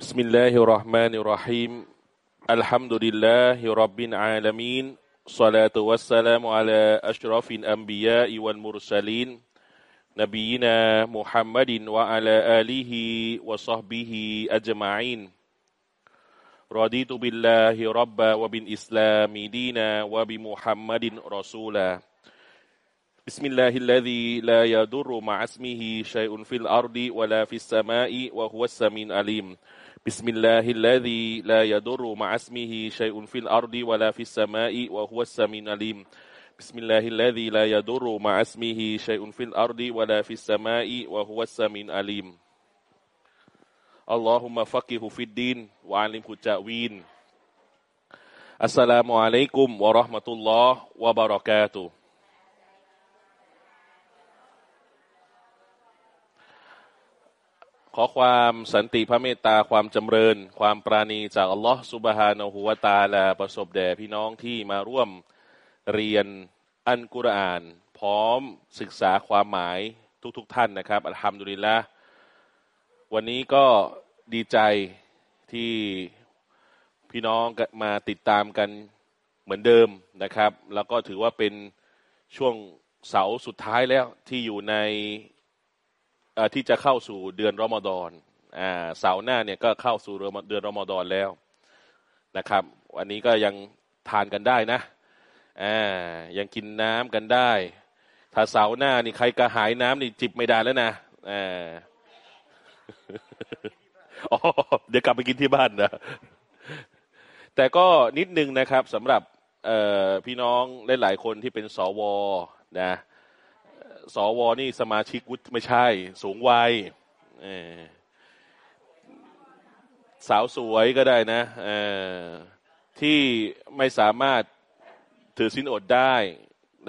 بسم الله الرحمن الرحيم الحمد لله رب العالمين صلاة والسلام على أشرف الأنبياء والمرسلين نبينا محمد وعلى آله وصحبه أجمعين رضيت بالله ربا وبالإسلام دينا وبمحمد رسولا بسم الله الذي لا يضر مع اسمه شيء في الأرض ولا في السماء وهو السميع العليم بسم الله الذي لا يضر مع اسمه شيء في الأرض ولا في السماء وهو السميع العليم. بسم الله الذي لا يضر مع اسمه شيء في الأرض ولا في السماء وهو السميع العليم. اللهم فقه في الدين وعلمه التأويل. السلام عليكم ورحمة الله وبركاته. ขอความสันติพระเมตตาความจำเริญ ความปราณีจากอัลลอฮฺสุบฮานาหัวตาและประสบแด่พี่น้องที่มาร่วมเรียนอันกุรอาน พร้อมศึกษาความหมายทุกๆทท่านนะครับอัลฮัมดุลิลละวันนี้ก็ดีใจที่พี่น้องมาติดตามกันเหมือนเดิมนะครับ แล้วก็ถือว่าเป็นช่วงเสาสุดท้ายแล้วที่อยู่ใน ที่จะเข้าสู่เดือนรอมฎอนอ่าเสาร์หน้าเนี่ยก็เข้าสู่เดือนรอมฎอนแล้วนะครับวันนี้ก็ยังทานกันได้นะอ่ายังกินน้ำกันได้ ถ้าเสาร์หน้านี่ใครกระหายน้ำนี่จิบไม่ได้แล้วนะอ่าอ๋อเดี๋ยวกลับไปกินที่บ้านนะแต่ก็นิดนึงนะครับสำหรับพี่น้องหลายๆคนที่เป็นสวนะ สวนี่สมาชิกวุฒิไม่ใช่ สูงวัยสาวสวยก็ได้นะที่ไม่สามารถถือสินอดได้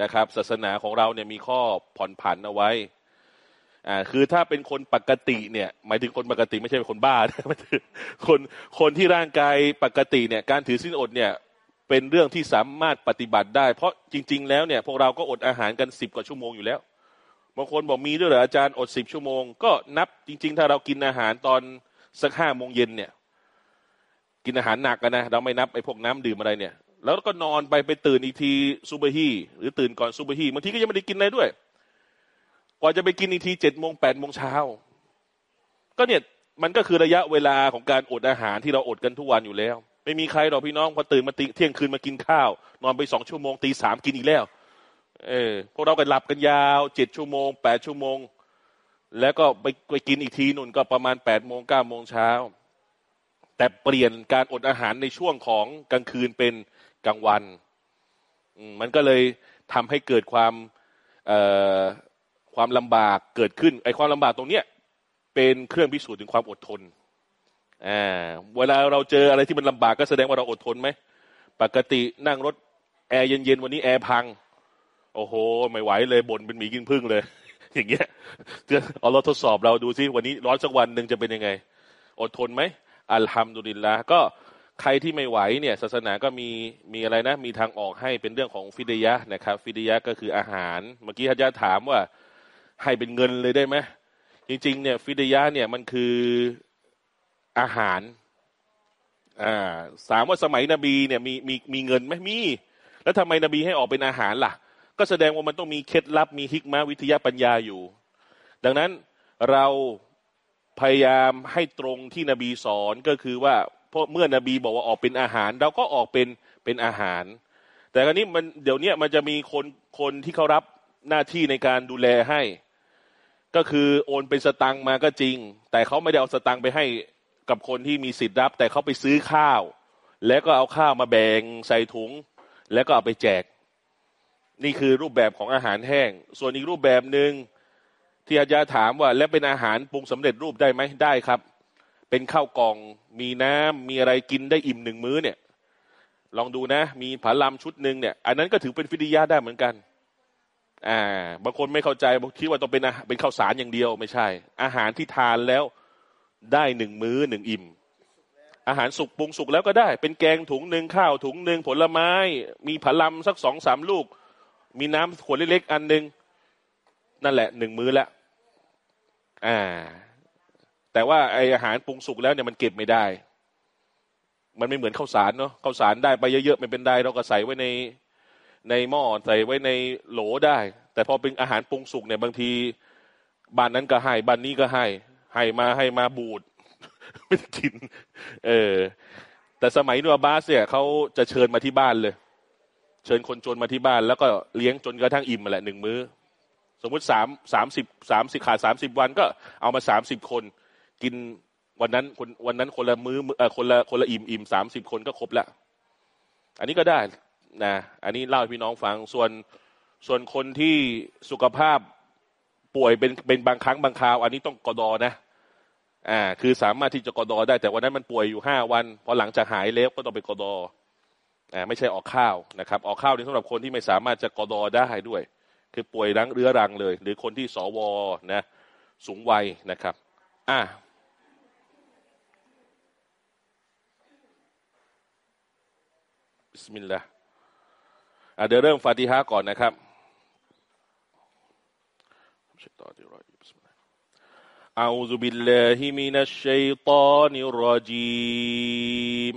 นะครับ ศาสนาของเราเนี่ยมีข้อผ่อนผันเอาไว้อ่าคือถ้าเป็นคนปกติเนี่ย หมายถึงคนปกติไม่ใช่เป็นคนบ้านะคนคนที่ร่างกายปกติเนี่ย การถือศีลอดเนี่ย เป็นเรื่องที่สามารถปฏิบัติได้ เพราะจริง ๆ แล้วเนี่ย พวกเราก็อดอาหารกันสิบกว่าชั่วโมงอยู่แล้ว บางคนบอกมีด้วยเหรออาจารย์อดสิบชั่วโมง ก็นับจริง ๆ ถ้าเรากินอาหารตอนสักห้าโมงเย็นเนี่ย กินอาหารหนักกันนะเราไม่นับไอ้พวกน้ำดื่มอะไรเนี่ย แล้วก็นอนไปไปตื่นอีกทีซูเปอร์ฮีหรือตื่นก่อนซูเปอร์ฮีบางทีก็ยังไม่ได้กินอะไรด้วย กว่าจะไปกินอีกทีเจ็ดโมงแปดโมงเช้าก็เนี่ยมันก็คือระยะเวลาของการอดอาหารที่เราอดกันทุกวันอยู่แล้ว ไม่มีใครหรอกพี่น้องพอตื่นมาตีเที่ยงคืนมากินข้าว นอนไปสองชั่วโมงตีสามกินอีกแล้ว เออพวกเราก็หลับกันยาวเจ็ดชั่วโมงแปดชั่วโมง แล้วก็ไปไปกินอีกทีนุ่นก็ประมาณแปดโมงเก้าโมงเช้า แต่เปลี่ยนการอดอาหารในช่วงของกลางคืนเป็นกลางวัน มันก็เลยทำให้เกิดความความลำบากเกิดขึ้นไอ้ความลำบากตรงเนี้ยเป็นเครื่องพิสูจน์ถึงความอดทนอ่าเวลาเราเจออะไรที่มันลำบากก็แสดงว่าเราอดทนไหมปกตินั่งรถแอร์เย็นๆวันนี้แอร์พัง โอ้โห ไม่ไหวเลยบ่นเป็นหมีกินผึ้งเลย อย่างเงี้ยเอาเราทดสอบเราดูซิวันนี้ร้อนสักวันหนึ่งจะเป็นยังไง อดทนไหมالحمد للهก็ใครที่ไม่ไหวเนี่ยศาสนาก็มีมีอะไรนะ มีทางออกให้เป็นเรื่องของفدية นะครับ فديةก็คืออาหาร เมื่อกี้ท่าถามว่าให้เป็นเงินเลยได้ไหมจริง ๆ เนี่ยฟิดยะเนี่ยมันคืออาหารอ่าสามว่าสมัยนบีเนี่ยมีมีมีเงินไหมมี แล้วทำไมนบีให้ออกเป็นอาหารล่ะ ก็แสดงว่ามันต้องมีเคล็ดลับมีฮิกมาวิทยาปัญญาอยู่ ดังนั้นเราพยายามให้ตรงที่นบีสอนก็คือว่าเพราะเมื่อนบีบอกว่าออกเป็นอาหาร เราก็ออกเป็นเป็นอาหาร แต่ครนี้มันเดี๋ยวนี้มันจะมีคนคนที่เขารับหน้าที่ในการดูแลให้ ก็คือโอนเป็นสตังมาก็จริง แต่เขาไม่ได้เอาสตังไปให้กับคนที่มีสิทธิ์รับ แต่เขาไปซื้อข้าว แล้วก็เอาข้าวมาแบ่งใส่ถุง แล้วก็เอาไปแจก นี่คือรูปแบบของอาหารแห้ง ส่วนอีกรูปแบบหนึ่งที่อาจารย์ถามว่า แล้วเป็นอาหารปรุงสำเร็จรูปได้ไหมได้ครับ เป็นข้าวกล่องมีน้ำมีอะไรกินได้อิ่มหนึ่งมื้อเนี่ย ลองดูนะ มีผาลำชุดหนึ่งเนี่ย อันนั้นก็ถือเป็นฟิดิยาได้เหมือนกัน อ่า บางคนไม่เข้าใจบางคิดว่าต้องเป็นเป็นข้าวสารอย่างเดียวไม่ใช่ อาหารที่ทานแล้วได้หนึ่งมื้อหนึ่งอิ่ม อาหารสุกปรุงสุกแล้วก็ได้ เป็นแกงถุงหนึ่งข้าวถุงหนึ่งผลไม้ มีผาลำสักสองสามลูก มีน้ำขวดเล็กๆอันหนึ่งนั่นแหละหนึ่งมื้อล้วอ่า แต่ว่าไออาหารปรุงสุกแล้วเนี่ยมันเก็บไม่ได้ มันไม่เหมือนข้าวสารเนาะข้าวสารได้ไปเยอะๆไม่เป็นได้เราก็ใส่ไว้ในในหม้อใส่ไว้ในโหลได้ แต่พอเป็นอาหารปรุงสุกเนี่ยบางทีบ้านนั้นก็ให้บ้านนี้ก็ให้ให้มาให้มาบูดไม่กิน เออ แต่สมัยนัวบาสเนี่ยเขาจะเชิญมาที่บ้านเลย เชิญคนจนมาที่บ้าน แล้วก็เลี้ยงจนกระทั่งอิ่มมาแหละหนึ่งมื้อ สมมุติสามสามสิบสามสิบขาดสามสิบวันก็เอามาสามสิบคน กินวันนั้นคนวันนั้นคนละมือ้อเออคนละคนละอิ่มอิ่มสามสิบคนก็ครบล้วอันนี้ก็ได้นะอันนี้เล่าให้พี่น้องฟังส่วนส่วนคนที่สุขภาพป่วยเป็นเป็นบางครั้งบางคราว อันนี้ต้องกอดอนะอ่าคือสามารถที่จะกอดอได้แต่วันนั้นมันป่วยอยู่ห้าวันพอหลังจากหายแล้วก็ต้องไปกอดอ ไม่ใช่ออกข้าวนะครับ ออกข้าวนี่สำหรับคนที่ไม่สามารถจะกอดอได้ด้วย คือป่วยรังเรื้อรังเลย หรือคนที่สวนะ สูงวัยนะครับ อ่าบิสมิลลาห์เดี๋ยวเริ่มฟาติฮะก่อนนะครับ أعوذ بالله من الشيطان الرجيم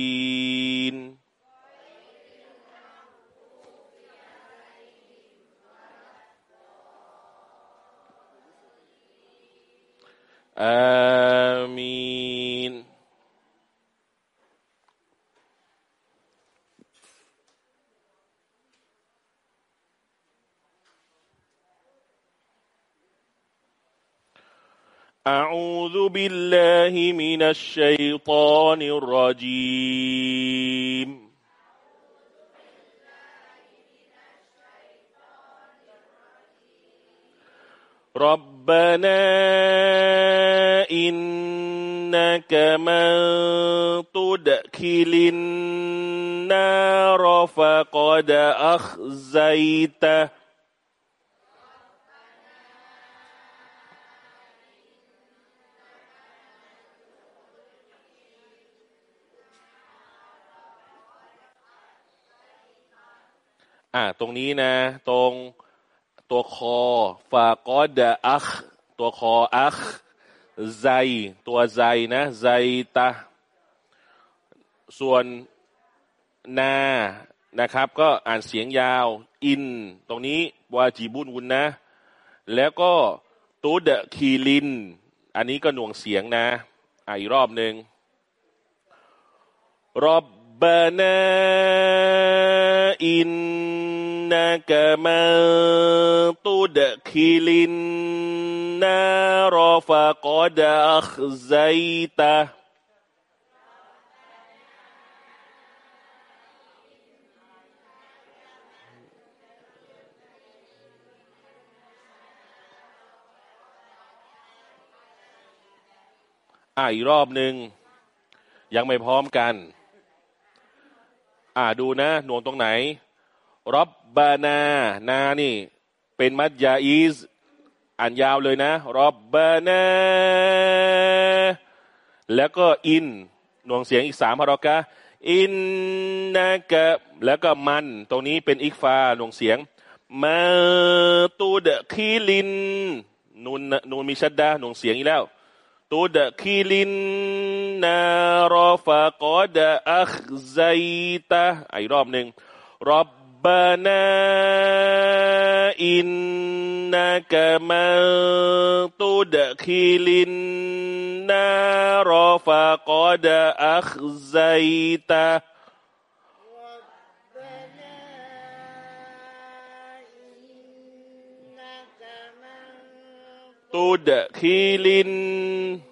آمين. أعوذ بالله من الشيطان الرجيم. ربنا إنك من تدخل النار فقد أخزيته อ่า ตรงนี้นะ ตรง ตัวคอฟากอดะอัคตัวคออัคไซตัวไซนะไซตะส่วนนานะครับ ก็อ่านเสียงยาว อิน ตรงนี้วาจีบุญวุณนะ แล้วก็ตูดคีลิน อันนี้ก็หน่วงเสียงนะอีกรอบหนึ่งรอบบานาอิน إنك من تدخل النار فقد أخزيته آه อีกรอบหนึ่งยังไม่พร้อมกันอ่าดูนะหน่วงตรงไหน รับบานานานี่ เป็นมัดยาอีสอ่านยาวเลยนะรับบานาแล้วก็อินหน่วงเสียงอีกสามพารอกะอินนะกะแล้วก็มัน ตรงนี้เป็นอิกฟาหน่วงเสียงมาตูดคีลินนูนนูนมีชัดดาหน่วงเสียงอีกแล้วตูดคีลินนารอฟะกอดอัคไซตะอีกรอบหนึ่งรอบ ربنا إنك من تدخل النار فقد أخزيته تدخل النار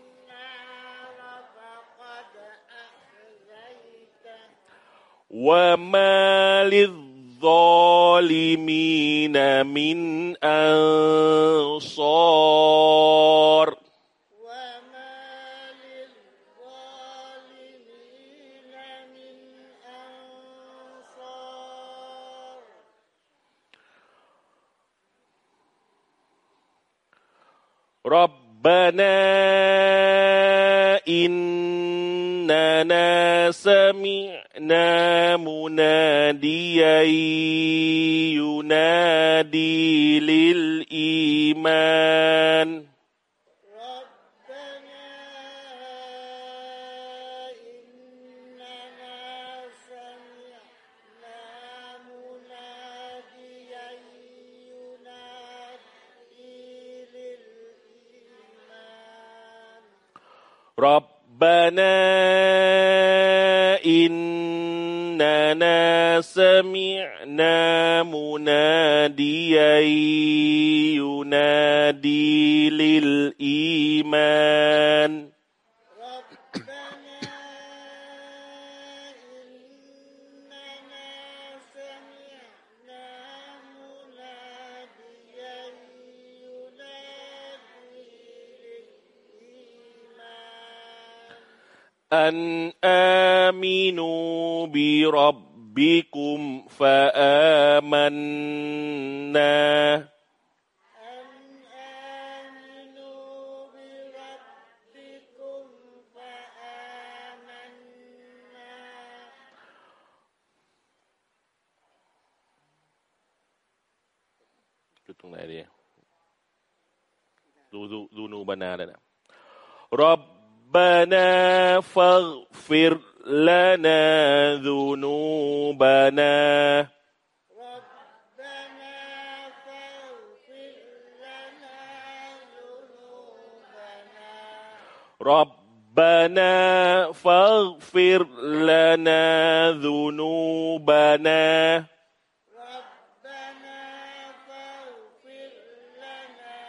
وما للظالمين للظالمين من أنصار. ربنا إننا ربنا سمعنا مناديا ينادي للإيمان. ربنا إننا سمعنا مناديا ينادي للإيمان. أن آمنوا بربكم فآمنا أن آمنوا بربكم فآمنا จุดตรงไหนดีดูดูดูนูบานาเลยนะรับ ربنا فاغفر لنا ذنوبنا. ربنا فاغفر لنا ذنوبنا. ربنا فاغفر لنا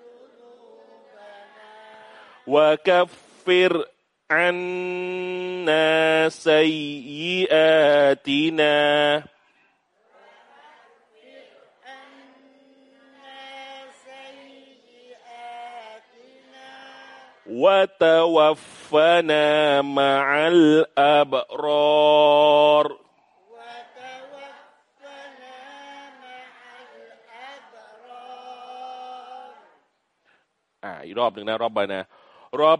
ذنوبنا. وكف عنا سيئاتنا عنا سيئاتنا وتوفنا مع الأبرار وتوفنا مع الأبرار อ่าอีกรอบหนึ่งนะรอบบานะรอบ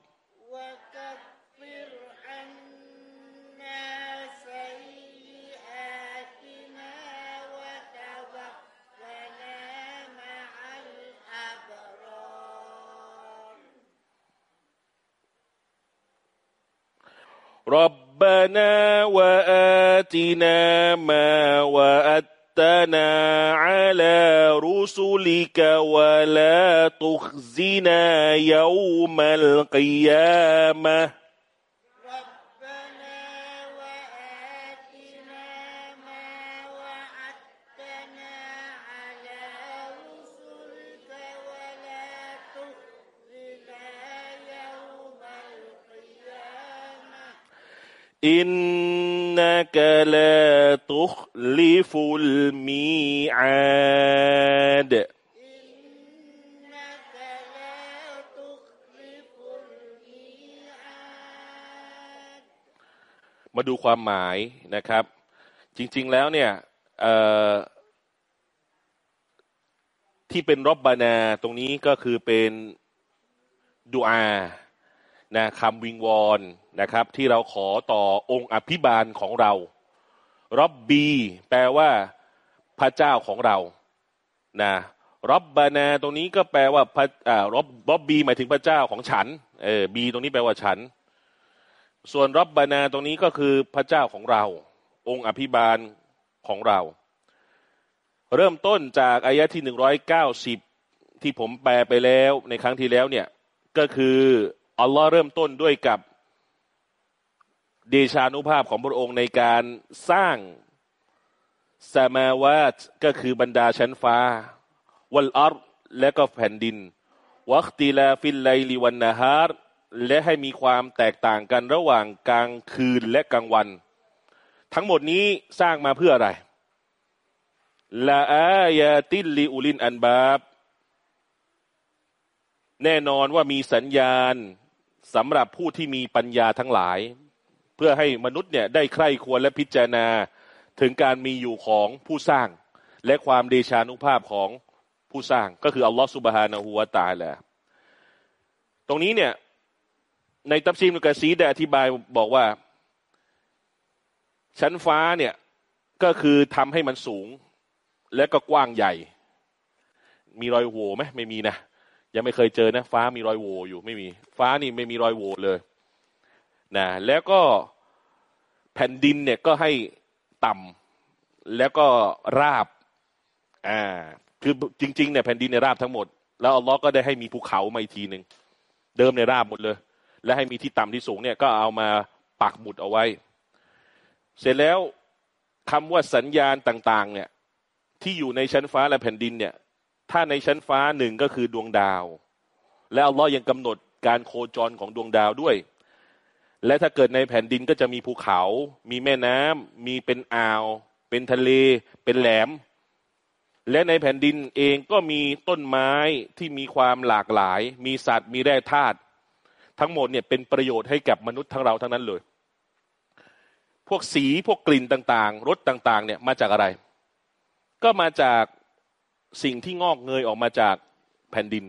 ربنا وآتنا ما وعدتنا على رسلك ولا تخزنا يوم القيامة. إنك لا تخلف الميعاد إنك لا تخلف الميعاد มาดูความหมายนะครับ จริง ๆ แล้วเนี่ยเอ่อที่เป็นรบบานาตรงนี้ก็คือเป็นดูอา นะคำวิงวอนนะครับ ที่เราขอต่อองค์อภิบาลของเรารอบบีแปลว่า พระเจ้าของเรานะรับบานาตรงนี้ก็แปลว่าพระอ่ารบรอบบีหมายถึงพระเจ้าของฉันเออบีตรงนี้แปลว่าฉัน ส่วนรับบานาตรงนี้ก็คือพระเจ้าของเรา องค์อภิบาลของเรา เริ่มต้นจากอายะที่หนึ่งร้อยเก้าสิบที่ผมแปลไปแล้วในครั้งที่แล้วเนี่ยก็คือ อัลลอฮ์เริ่มต้นด้วยกับเดชานุภาพของพระองค์ในการสร้างسماواتก็คือบรรดาชั้นฟ้า والأرضและก็แผ่นดิน واختلاف الليل والنهارและให้มีความแตกต่างกันระหว่างกลางคืนและกลางวัน ทั้งหมดนี้สร้างมาเพื่ออะไรลาอายาติลลิอุลินอันบาบ แน่นอนว่ามีสัญญาณ สำหรับผู้ที่มีปัญญาทั้งหลาย เพื่อให้มนุษย์เนี่ยได้ใคร่ควรและพิจารณาถึงการมีอยู่ของผู้สร้าง และความเดชานุภาพของผู้สร้างก็คืออัลลอฮฺสุบฮานะฮูวาตาละตรงนี้เนี่ยในตัฟซีมกะซีได้อธิบายบอกว่า ชั้นฟ้าเนี่ยก็คือทำให้มันสูง และก็กว้างใหญ่ มีรอยโหว่ไหมไม่มีนะ ยังไม่เคยเจอนะ ฟ้ามีรอยโหว่อยู่ไม่มี ฟ้านี่ไม่มีรอยโหว่เลยนะแล้วก็แผ่นดินเนี่ยก็ให้ต่ำแล้วก็ราบอ่าคือจริงๆเนี่ยแผ่นดินในยราบทั้งหมด แล้วอัลลอฮ์ก็ได้ให้มีภูเขามาอีกทีหนึ่งเดิมในยราบหมดเลย และให้มีที่ต่ำที่สูงเนี่ยก็เอามาปักหมุดเอาไว้ เสร็จแล้วคำว่าสัญญาณต่าง ๆ เนี่ย ที่อยู่ในชั้นฟ้าและแผ่นดินเนี่ย ถ้าในชั้นฟ้าหนึ่งก็คือดวงดาว และอัลลอฮ์ยังกำหนดการโคจรของดวงดาวด้วย และถ้าเกิดในแผ่นดินก็จะมีภูเขา มีแม่น้ำมีเป็นอ่าว เป็นทะเล เป็นแหลม และในแผ่นดินเองก็มีต้นไม้ที่มีความหลากหลาย มีสัตว์ มีแร่ธาตุทั้งหมดเนี่ยเป็นประโยชน์ให้กับมนุษย์ทั้งเราทั้งนั้นเลย พวกสีพวกกลิ่นต่างๆรสต่างๆ เนี่ยมาจากอะไร ก็มาจาก สิ่งที่งอกเงยออกมาจากแผ่นดิน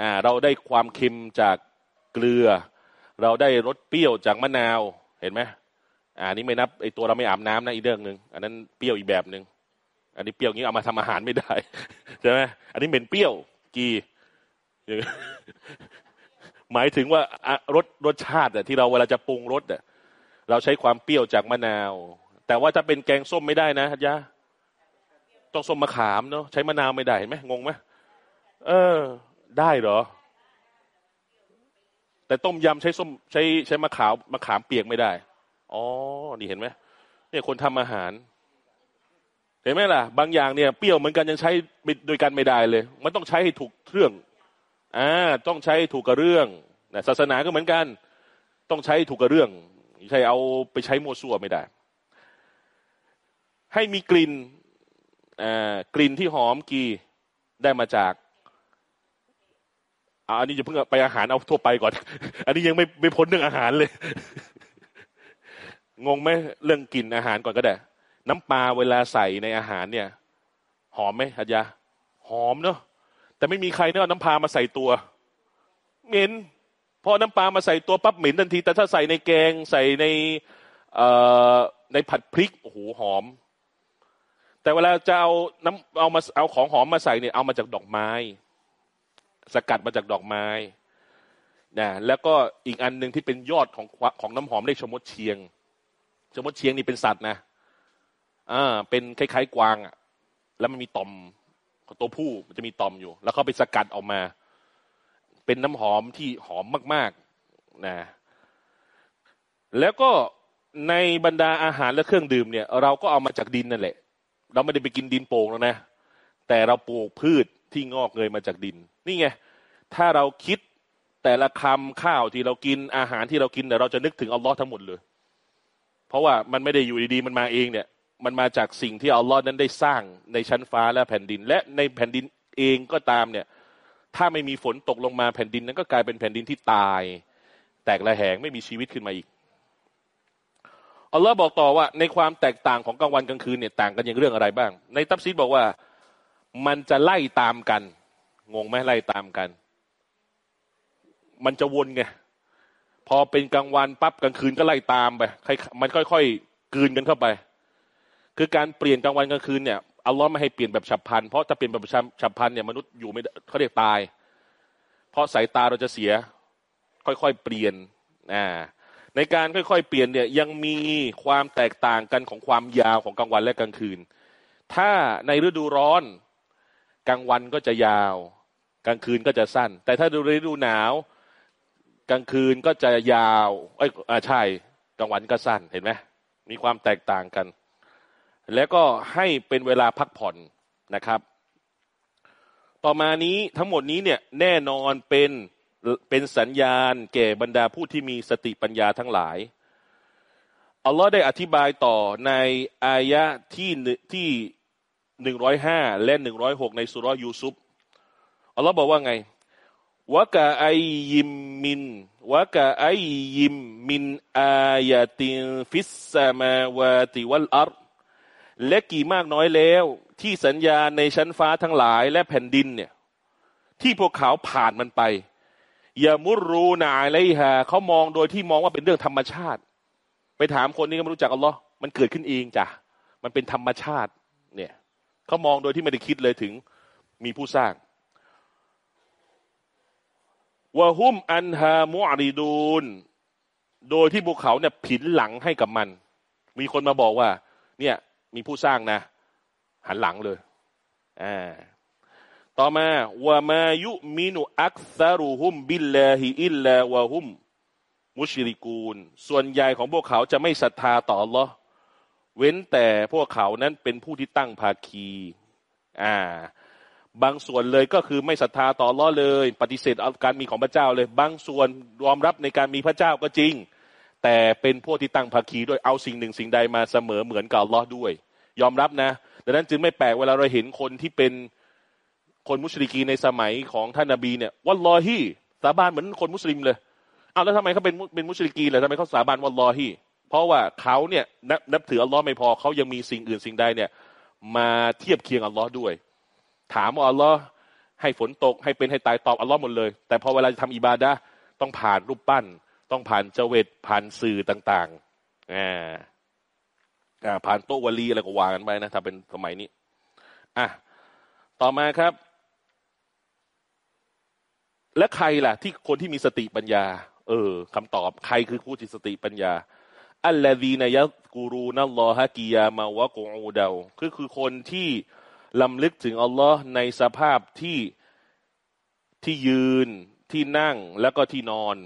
อ่าเราได้ความเค็มจากเกลือ เราได้รสเปรี้ยวจากมะนาวเห็นไหมอ่านี่ไม่นับไอตัวเราไม่อาบน้ำนะอีกเรื่องหนึ่งอันนั้นเปรี้ยวอีกแบบหนึ่งอันนี้เปรี้ยวงี้เอามาทำอาหารไม่ได้ใช่ไหมอันนี้เป็นเปรี้ยวกีหมายถึงว่ารสรสชาติที่เราเวลาจะปรุงรสเราใช้ความเปรี้ยวจากมะนาว แต่ว่าถ้าเป็นแกงส้มไม่ได้นะฮัจยะ ต้องส้มมะขามเนาะใช้มะนาวไม่ได้เห็นไหมงงไหมเออ ได้เหรอ แต่ต้มยำใช้ส้มใช้ใช้มะขามมะขามเปียกไม่ได้อ๋อนี่เห็นไหมเนี่ยคนทำอาหาร เห็นไหมล่ะ บางอย่างเนี่ยเปรี้ยวเหมือนกันยังใช้โดยกันไม่ได้เลย มันต้องใช้ให้ถูกเรื่องอ่าต้องใช้ถูกกับเรื่องนะศาสนาก็เหมือนกัน ต้องใช้ถูกกับเรื่องไม่ใช่เอาไปใช้มั่วซั่วไม่ได้ ให้มีกลิ่น กลิ่นที่หอมกีได้มาจากอ่าอันนี้จะเพิ่งไปอาหารเอาทั่วไปก่อน อันนี้ยังไม่ไม่พ้นเรื่องอาหารเลย งงไหมเรื่องกลิ่นอาหารก่อนก็ได้ น้ำปลาเวลาใส่ในอาหารเนี่ย หอมไหมฮัจยาหอมเนาะแต่ไม่มีใครเนี่ยเอาน้ำปลามาใส่ตัวเหม็นพอน้ำปลามาใส่ตัวปั๊บเหม็นทันที แต่ถ้าใส่ในแกงใส่ในในผัดพริกโอ้โหหอม แต่เวลาจะเอาน้ำเอามาเอาของหอมมาใส่เนี่ยเอามาจากดอกไม้ สกัดมาจากดอกไม้นะแล้วก็อีกอันหนึ่งที่เป็นยอดของของน้ำหอมเรียกชมดเชียง ชมดเชียงนี่เป็นสัตว์นะอ่าเป็นคล้ายๆกวางอะ แล้วมันมีต่อมตัวผู้มันจะมีต่อมอยู่ แล้วเขาไปสกัดออกมา เป็นน้ำหอมที่หอมมากๆนะแล้วก็ในบรรดาอาหารและเครื่องดื่มเนี่ย เราก็เอามาจากดินนั่นแหละ เราไม่ได้ไปกินดินโป่งแล้วนะ แต่เราปลูกพืชที่งอกเงยมาจากดิน นี่ไง ถ้าเราคิดแต่ละคำข้าวที่เรากินอาหารที่เรากินเนี่ยเราจะนึกถึงอัลลอฮ์ทั้งหมดเลย เพราะว่ามันไม่ได้อยู่ดีๆมันมาเองเนี่ย มันมาจากสิ่งที่อัลลอฮ์นั้นได้สร้างในชั้นฟ้าและแผ่นดิน และในแผ่นดินเองก็ตามเนี่ย ถ้าไม่มีฝนตกลงมาแผ่นดินนั้นก็กลายเป็นแผ่นดินที่ตาย แตกระแหงไม่มีชีวิตขึ้นมาอีก อัลลอฮ์บอกต่อว่า ในความแตกต่างของกลางวันกลางคืนเนี่ยต่างกันอย่างเรื่องอะไรบ้าง ในตัฟซีดบอกว่ามันจะไล่ตามกัน งงไหมไล่ตามกัน มันจะวนไงพอเป็นกลางวันปั๊บกลางคืนก็ไล่ตามไปมันค่อยๆกืนกันเข้าไป คือการเปลี่ยนกลางวันกลางคืนเนี่ยอัลลอฮ์ไม่ให้เปลี่ยนแบบฉับพลันเพราะถ้าเปลี่ยนแบบฉับพลันเนี่ยมนุษย์อยู่ไม่เขาเรียกตาย เพราะสายตาเราจะเสีย ค่อยๆเปลี่ยนอ่า ในการค่อยๆเปลี่ยนเนี่ยยังมีความแตกต่างกันของความยาวของกลางวันและกลางคืน ถ้าในฤดูร้อนกลางวันก็จะยาว กลางคืนก็จะสั้น แต่ถ้าดูฤดูหนาวกลางคืนก็จะยาวเอ้ยอ่าใช่กลางวันก็สั้นเห็นไหมมีความแตกต่างกัน แล้วก็ให้เป็นเวลาพักผ่อนนะครับ ต่อมานี้ทั้งหมดนี้เนี่ยแน่นอนเป็น เป็นสัญญาณแก่บรรดาผู้ที่มีสติปัญญาทั้งหลาย อัลลอฮ์ได้อธิบายต่อในอายะที่ที่หนึ่งร้อยห้าและหนึ่งร้อยหกในสุรยูซุปอัลลอฮ์บอกว่าไงวะกะไอยิมมินวะกะไอยิมมินอายะติฟิสซามาวาติวัลอัรและกี่มากน้อยแล้ว ที่สัญญาในชั้นฟ้าทั้งหลายและแผ่นดินเนี่ย ที่พวกเขาผ่านมันไป ย่ามุรูนาอไรฮะเขามองโดยที่มองว่าเป็นเรื่องธรรมชาติ ไปถามคนนี้ก็ไม่รู้จักอัลลอฮ์มันเกิดขึ้นเองจ้ะมันเป็นธรรมชาติ เนี่ยเขามองโดยที่ไม่ได้คิดเลยถึงมีผู้สร้างวะฮุมอันฮามุอาริดูนโดยที่พวกเขาเนี่ยผินหลังให้กับมัน มีคนมาบอกว่า เนี่ย มีผู้สร้างนะ หันหลังเลยอ่า ต่อมาวะมายุมินุอักซารุฮุมบิลลาฮิอิลลาวะฮุม มุชริกูล ส่วนใหญ่ของพวกเขาจะไม่ศรัทธาต่อลอเว้นแต่พวกเขานั้นเป็นผู้ที่ตั้งภาคีอ่าบางส่วนเลยก็คือไม่ศรัทธาต่อลอเลย ปฏิเสธการมีของพระเจ้าเลย บางส่วนยอมรับในการมีพระเจ้าก็จริง แต่เป็นพวกที่ตั้งภาคีด้วยเอาสิ่งหนึ่งสิ่งใดมาเสมอเหมือนกับลอด้วย ยอมรับนะ ดังนั้นจึงไม่แปลกเวลาเราเห็นคนที่เป็น คนมุสลิกีในสมัยของท่านนาบีเนี่ยวัลลอฮีสาบานเหมือนคนมุสลิมเลยเอาแล้วทำไมเขาเป็นเป็นมุสลิกีเลยทำไมเขาสาบานวัลลอฮีเพราะว่าเขาเนี่ยนับนับถืออัลลอฮ์ไม่พอเขายังมีสิ่งอื่นสิ่งใดเนี่ย มาเทียบเคียงอัลลอฮ์ด้วย ถามว่าอัลลอฮ์ให้ฝนตกให้เป็นให้ตายตอบอัลลอฮ์หมดเลย แต่พอเวลาจะทำอิบาดะต้องผ่านรูปปั้น ต้องผ่านเจเวตผ่านสื่อต่างๆอ่าผ่านโตวลีอะไรก็วางกันไปนะถ้าเป็นสมัยนี้อะต่อมาครับ และใครล่ะ ที่คนที่มีสติปัญญา เออคำตอบใครคือผู้ที่สติปัญญา อัลลอฮีนยะกูรูนัลลอฮะกิยามาวะกูอูดาคือคือคนที่ลำลึกถึงอัลลอฮ์ในสภาพที่ที่ยืนที่นั่งแล้วก็ที่นอน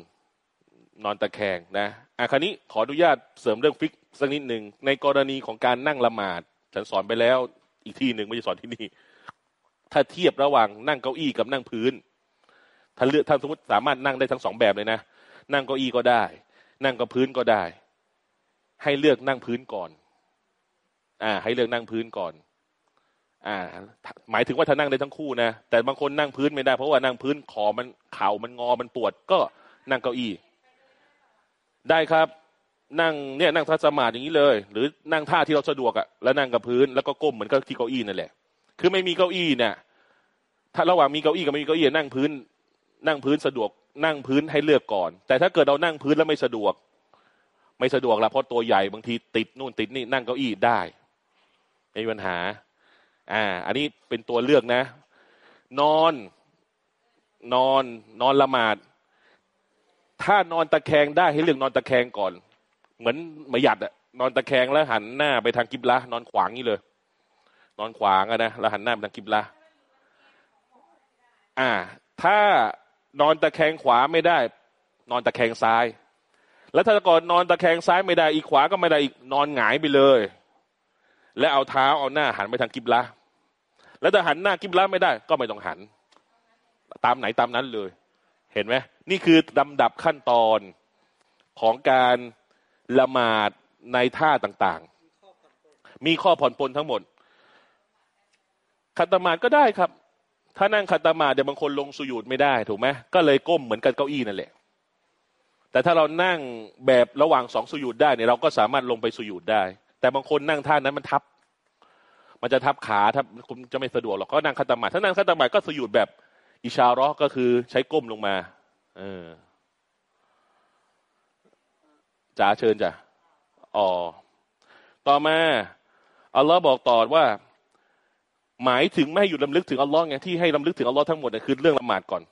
นอนตะแคงนะอะคราวนี้ขออนุญาตเสริมเรื่องฟิกสักนิดหนึ่งในกรณีของการนั่งละหมาดฉันสอนไปแล้วอีกที่หนึ่งไม่ใช่สอนที่นี่ถ้าเทียบระหว่างนั่งเก้าอี้กับนั่งพื้น ถ้าเลือกถ้านสมมติสามารถนั่งได้ทั้งสองแบบเลยนะ นั่งเก้าอี้ก็ได้ นั่งกับพื้นก็ได้ ให้เลือกนั่งพื้นก่อน อ่า ให้เลือกนั่งพื้นก่อน อ่า หมายถึงว่าถ้านั่งได้ทั้งคู่นะ แต่บางคนนั่งพื้นไม่ได้ เพราะว่านั่งพื้นขอมันเข่ามันงอมันปวด ก็นั่งเก้าอี้ ได้ครับนั่งเนี่ยนั่งทัศมาธิอย่างนี้เลย หรือนั่งท่าที่เราสะดวกอะ่ะแล้วนั่งกับพื้นแล้วก็ก้มเหมือนกับที่เก้าอี้นั่นแหละ คือไม่มีเก้าอี้เนี่ยถ้าระหว่างมีเก้าอี้กับไม่มีเก้าอี้นั่งพื้น นั่งพื้นสะดวก นั่งพื้นให้เลือกก่อน แต่ถ้าเกิดเรานั่งพื้นแล้วไม่สะดวก ไม่สะดวกละเพราะตัวใหญ่บางทีติดนู่นติดนี่นั่งเก้าอี้ได้ไม่มีปัญหา อ่า อันนี้เป็นตัวเลือกนะ นอน นอน นอนละหมาด ถ้านอนตะแคงได้ให้เลือกนอนตะแคงก่อน เหมือนมาหยัดอะนอนตะแคงแล้วหันหน้าไปทางกิบละนอนขวางนี่เลย นอนขวางอะนะแล้วหันหน้าไปทางกิบละอ่า ถ้า นอนตะแคงขวาไม่ได้ นอนตะแคงซ้าย แล้วถ้าก่อนนอนตะแคงซ้ายไม่ได้ อีกขวาก็ไม่ได้อีกนอนหงายไปเลย และเอาเท้าเอาหน้าหันไปทางกิบละแล้วถ้าหันหน้ากิบละไม่ได้ ก็ไม่ต้องหัน ตามไหนตามนั้นเลย เห็นไหมนี่คือลำดับขั้นตอนของการละหมาดในท่าต่างๆ มีข้อผ่อนปลนทั้งหมดขัดตมาดก็ได้ครับ ถ้านั่งขัดตมาเดี๋ยวบางคนลงสุยูดไม่ได้ถูกไหมก็เลยก้มเหมือนกับเก้าอี้นั่นแหละ แต่ถ้าเรานั่งแบบระหว่างสองสุยูดได้เนี่ยเราก็สามารถลงไปสุยูดได้ แต่บางคนนั่งท่านั้นมันทับ มันจะทับขาทับคุณจะไม่สะดวกหรอกก็นั่งขัดตมาถ้านั่งขัดตมาก็สุยูดแบบอิชาร์ก็คือใช้ก้มลงมา เออจ๋าเชิญจ้ะอ๋อต่อมาอัลลอฮ์บอกต่อว่า หมายถึงไม่ให้หยุดลำลึกถึงอัลลอฮ์ไงที่ให้ลำลึกถึงอัลลอฮ์ทั้งหมดเนี่ยคือเรื่องละหมาดก่อน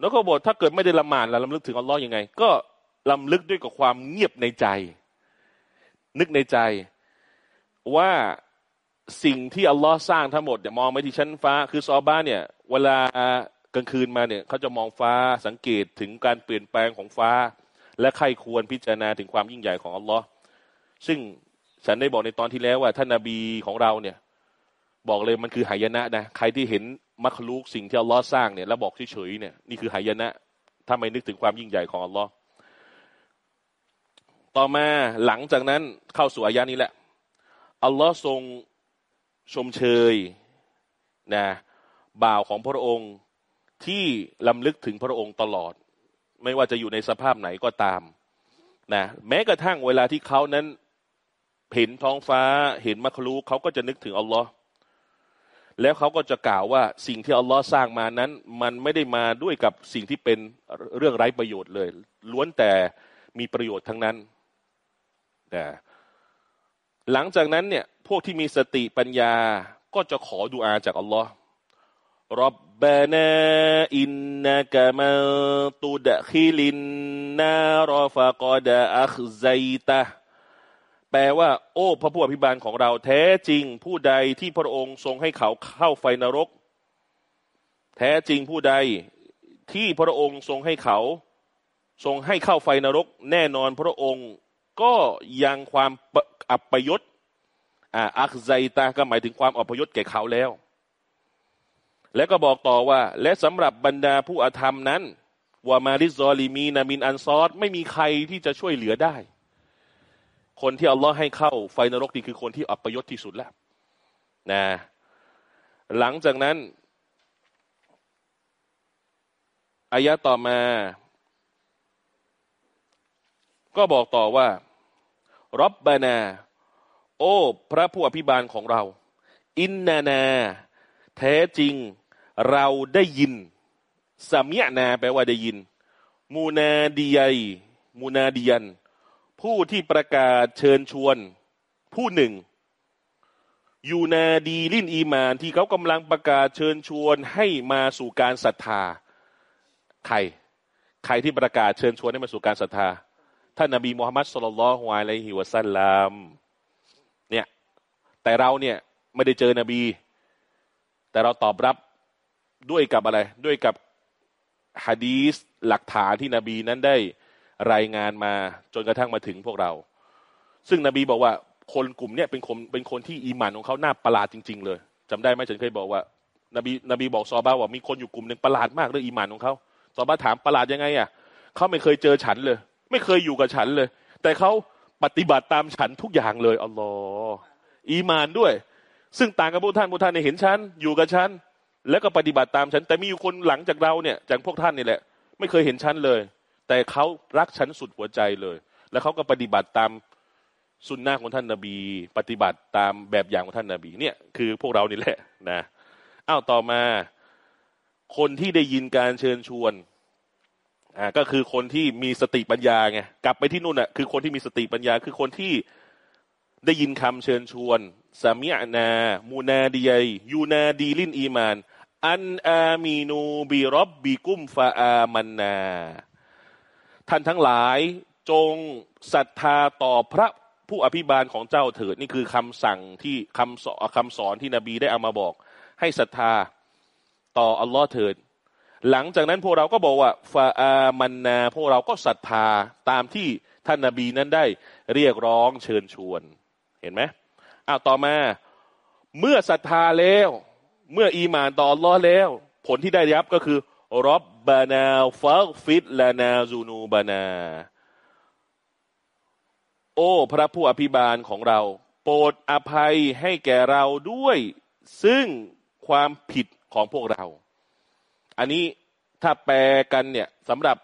แล้วก็บอกถ้าเกิดไม่ได้ละหมาดแล้วลำลึกถึงอัลลอฮ์ยังไง ก็ลำลึกด้วยกับความเงียบในใจ นึกในใจ ว่าสิ่งที่อัลลอฮ์สร้างทั้งหมดเนี่ยมองไปที่ชั้นฟ้า คือซอบ้าเนี่ย เวลากลางคืนมาเนี่ยเขาจะมองฟ้าสังเกตถึงการเปลี่ยนแปลงของฟ้า และใครควรพิจารณาถึงความยิ่งใหญ่ของอัลลอฮ์ซึ่งฉันได้บอกในตอนที่แล้วว่าท่านนาบีของเราเนี่ย บอกเลยมันคือหายนะนะใครที่เห็นมัคลูกสิ่งที่อัลลอฮ์สร้างเนี่ยแล้วบอกเฉยๆเนี่ยนี่คือหายนะถ้าไม่นึกถึงความยิ่งใหญ่ของอัลลอฮ์ต่อมาหลังจากนั้นเข้าสู่อายะนี้แหละอัลลอฮ์ทรงชมเชยนะบ่าวของพระองค์ที่ลำลึกถึงพระองค์ตลอด ไม่ว่าจะอยู่ในสภาพไหนก็ตามนะแม้กระทั่งเวลาที่เขานั้นเห็นท้องฟ้าเห็นมัคลูเขาก็จะนึกถึงอัลลอฮ์ แล้วเขาก็จะกล่าวว่าสิ่งที่อัลลอฮ์สร้างมานั้น มันไม่ได้มาด้วยกับสิ่งที่เป็นเรื่องไร้ประโยชน์เลย ล้วนแต่มีประโยชน์ทั้งนั้นนะหลังจากนั้นเนี่ยพวกที่มีสติปัญญาก็จะขอดุอาจากอัลลอฮ์รับบานาอินนักมันตุดะคิลินนารฟะกอดะอัคไซตะ แปลว่า โอ้ พระผู้อภิบาลของเราแท้จริงผู้ใดที่พระองค์ทรงให้เขาเข้าไฟนรก แท้จริงผู้ใดที่พระองค์ทรงให้เขา ทรงให้เข้าไฟนรก แน่นอนพระองค์ก็ยังความอัปยศอ่าอักไซตาก็หมายถึงความอัปยศแก่เขาแล้ว และก็บอกต่อว่า และสำหรับบรรดาผู้อาธรรมนั้น ว่ามาริซอลีมีนามินอันซอดไม่มีใครที่จะช่วยเหลือได้ คนที่อัลลอฮ์ให้เข้าไฟนรกนี่คือคนที่อัปยศที่สุดแล้วนะหลังจากนั้นอายะต่อมา ก็บอกต่อว่ารับบานา โอ้ พระผู้อภิบาลของเรา อินนานา แท้จริงเราได้ยินسمعناแปลว่าได้ยิน مناديا مناديا ผู้ที่ประกาศเชิญชวน ผู้หนึ่ง ينادي للإيمان ที่เขากำลังประกาศเชิญชวนให้มาสู่การศรัทธา ใคร ใครที่ประกาศเชิญชวนให้มาสู่การศรัทธาท่านนบีมูฮัมมัดصلى الله عليه وسلمเนี่ยแต่เราเนี่ยไม่ได้เจอนบี แต่เราตอบรับด้วยกับอะไร ด้วยกับฮะดีสหลักฐานที่นบีนั้นได้ รายงานมาจนกระทั่งมาถึงพวกเรา ซึ่งนบีบอกว่าคนกลุ่มเนี้ยเป็นคนเป็นคนที่อีหมานของเขาหน้าประหลาดจริง ๆ เลยจำได้ไหมฉันเคยบอกว่า นบีนบีบอกซอบ้าว่ามีคนอยู่กลุ่มหนึ่งประหลาดมากเรื่องอีหมานของเขาซอบ้าถามประหลาดยังไงอะเขาไม่เคยเจอฉันเลย ไม่เคยอยู่กับฉันเลย แต่เขาปฏิบัติตามฉันทุกอย่างเลยอัลลอฮ์อีมานด้วย ซึ่งต่างกับพวกท่านพวกท่านเนี่ยเห็นฉันอยู่กับฉันแล้วก็ปฏิบัติตามฉัน แต่มีอยู่คนหลังจากเราเนี่ยจากพวกท่านนี่แหละ ไม่เคยเห็นฉันเลย แต่เขารักฉันสุดหัวใจเลย แล้วเขาก็ปฏิบัติตามสุนนะของท่านนาบี ปฏิบัติตามแบบอย่างของท่านนาบีเนี่ยคือพวกเรานี่แหละนะอ้าวต่อมาคนที่ได้ยินการเชิญชวนอ่าก็คือคนที่มีสติปัญญาไงกลับไปที่นู่นอะคือคนที่มีสติปัญญา คือคนที่ได้ยินคำเชิญชวนสามีนา มูนาดียยูนาดีลินอีมาน อันอามีนูบีรบบีกุมฟาอามันนา ท่านทั้งหลายจงศรัทธาต่อพระผู้อภิบาลของเจ้าเถิดนี่คือคำสั่งที่คำสอนคำสอนที่นบีได้เอามาบอก ให้ศรัทธาต่ออัลลอฮ์เถิด หลังจากนั้นพวกเราก็บอกว่าฟาอามันนาพวกเราก็ศรัทธาตามที่ท่านนบีนั้นได้เรียกร้องเชิญชวน เห็นไหมอ้าวต่อมาเมื่อศรัทธาแล้ว เมื่ออีมานต่อรอแล้ว ผลที่ได้รับก็คือรบ บานาฟักฟิตลานาซูนูบานา โอ้ พระผู้อภิบาลของเรา โปรดอภัยให้แก่เราด้วย ซึ่งความผิดของพวกเรา อันนี้ถ้าแปลกันเนี่ยสำหรับ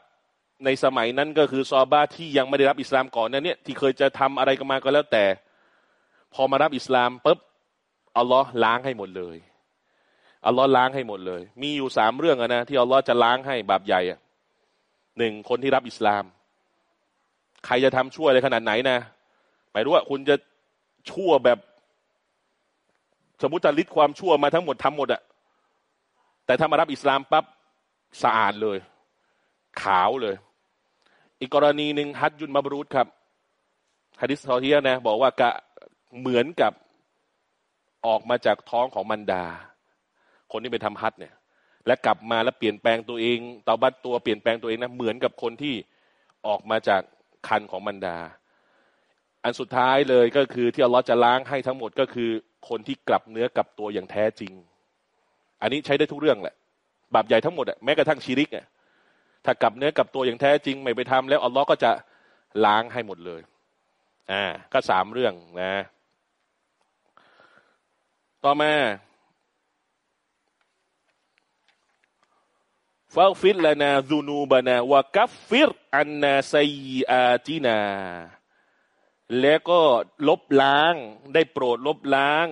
ในสมัยนั้นก็คือซอบาที่ยังไม่ได้รับอิสลามก่อนนั้นเนี่ยที่เคยจะทำอะไรกันมาก็แล้วแต่ พอมารับอิสลามปุ๊บอัลลอฮ์ล้างให้หมดเลย อัลลอฮ์ล้างให้หมดเลย มีอยู่สามเรื่องนะที่อัลลอฮ์จะล้างให้บาปใหญ่อะหนึ่งคนที่รับอิสลาม ใครจะทำชั่วอะไรขนาดไหนนะหมายรู้ว่าคุณจะชั่วแบบ สมมติจะลิดความชั่วมาทั้งหมดทำหมดอะแต่ถ้ามารับอิสลามปั๊บสะอาดเลย ขาวเลย อีกกรณีหนึ่งฮัดยุนมาบรูดครับฮะดิษทอเทียนะ บอกว่ากะเหมือนกับออกมาจากท้องของมันดา คนที่ไปทำฮัดเนี่ย และกลับมาแล้วเปลี่ยนแปลงตัวเองเตาบัตตัวเปลี่ยนแปลงตัวเองนะเหมือนกับคนที่ออกมาจากคันของมันดา อันสุดท้ายเลยก็คือที่อัลลอฮ์จะล้างให้ทั้งหมดก็คือ คนที่กลับเนื้อกลับตัวอย่างแท้จริง อันนี้ใช้ได้ทุกเรื่องแหละบาปใหญ่ทั้งหมดอะแม้กระทั่งชีริกอะถ้ากลับเนื้อกลับตัวอย่างแท้จริง ไม่ไปทำแล้วอัลลอฮ์ก็จะล้างให้หมดเลยอ่าก็สามเรื่องนะ ต่อมา ฟาฟิรลานาซูนูบานาวะกัฟฟิรอันนาไซอาตินา แล้วก็ลบล้างได้โปรดลบล้าง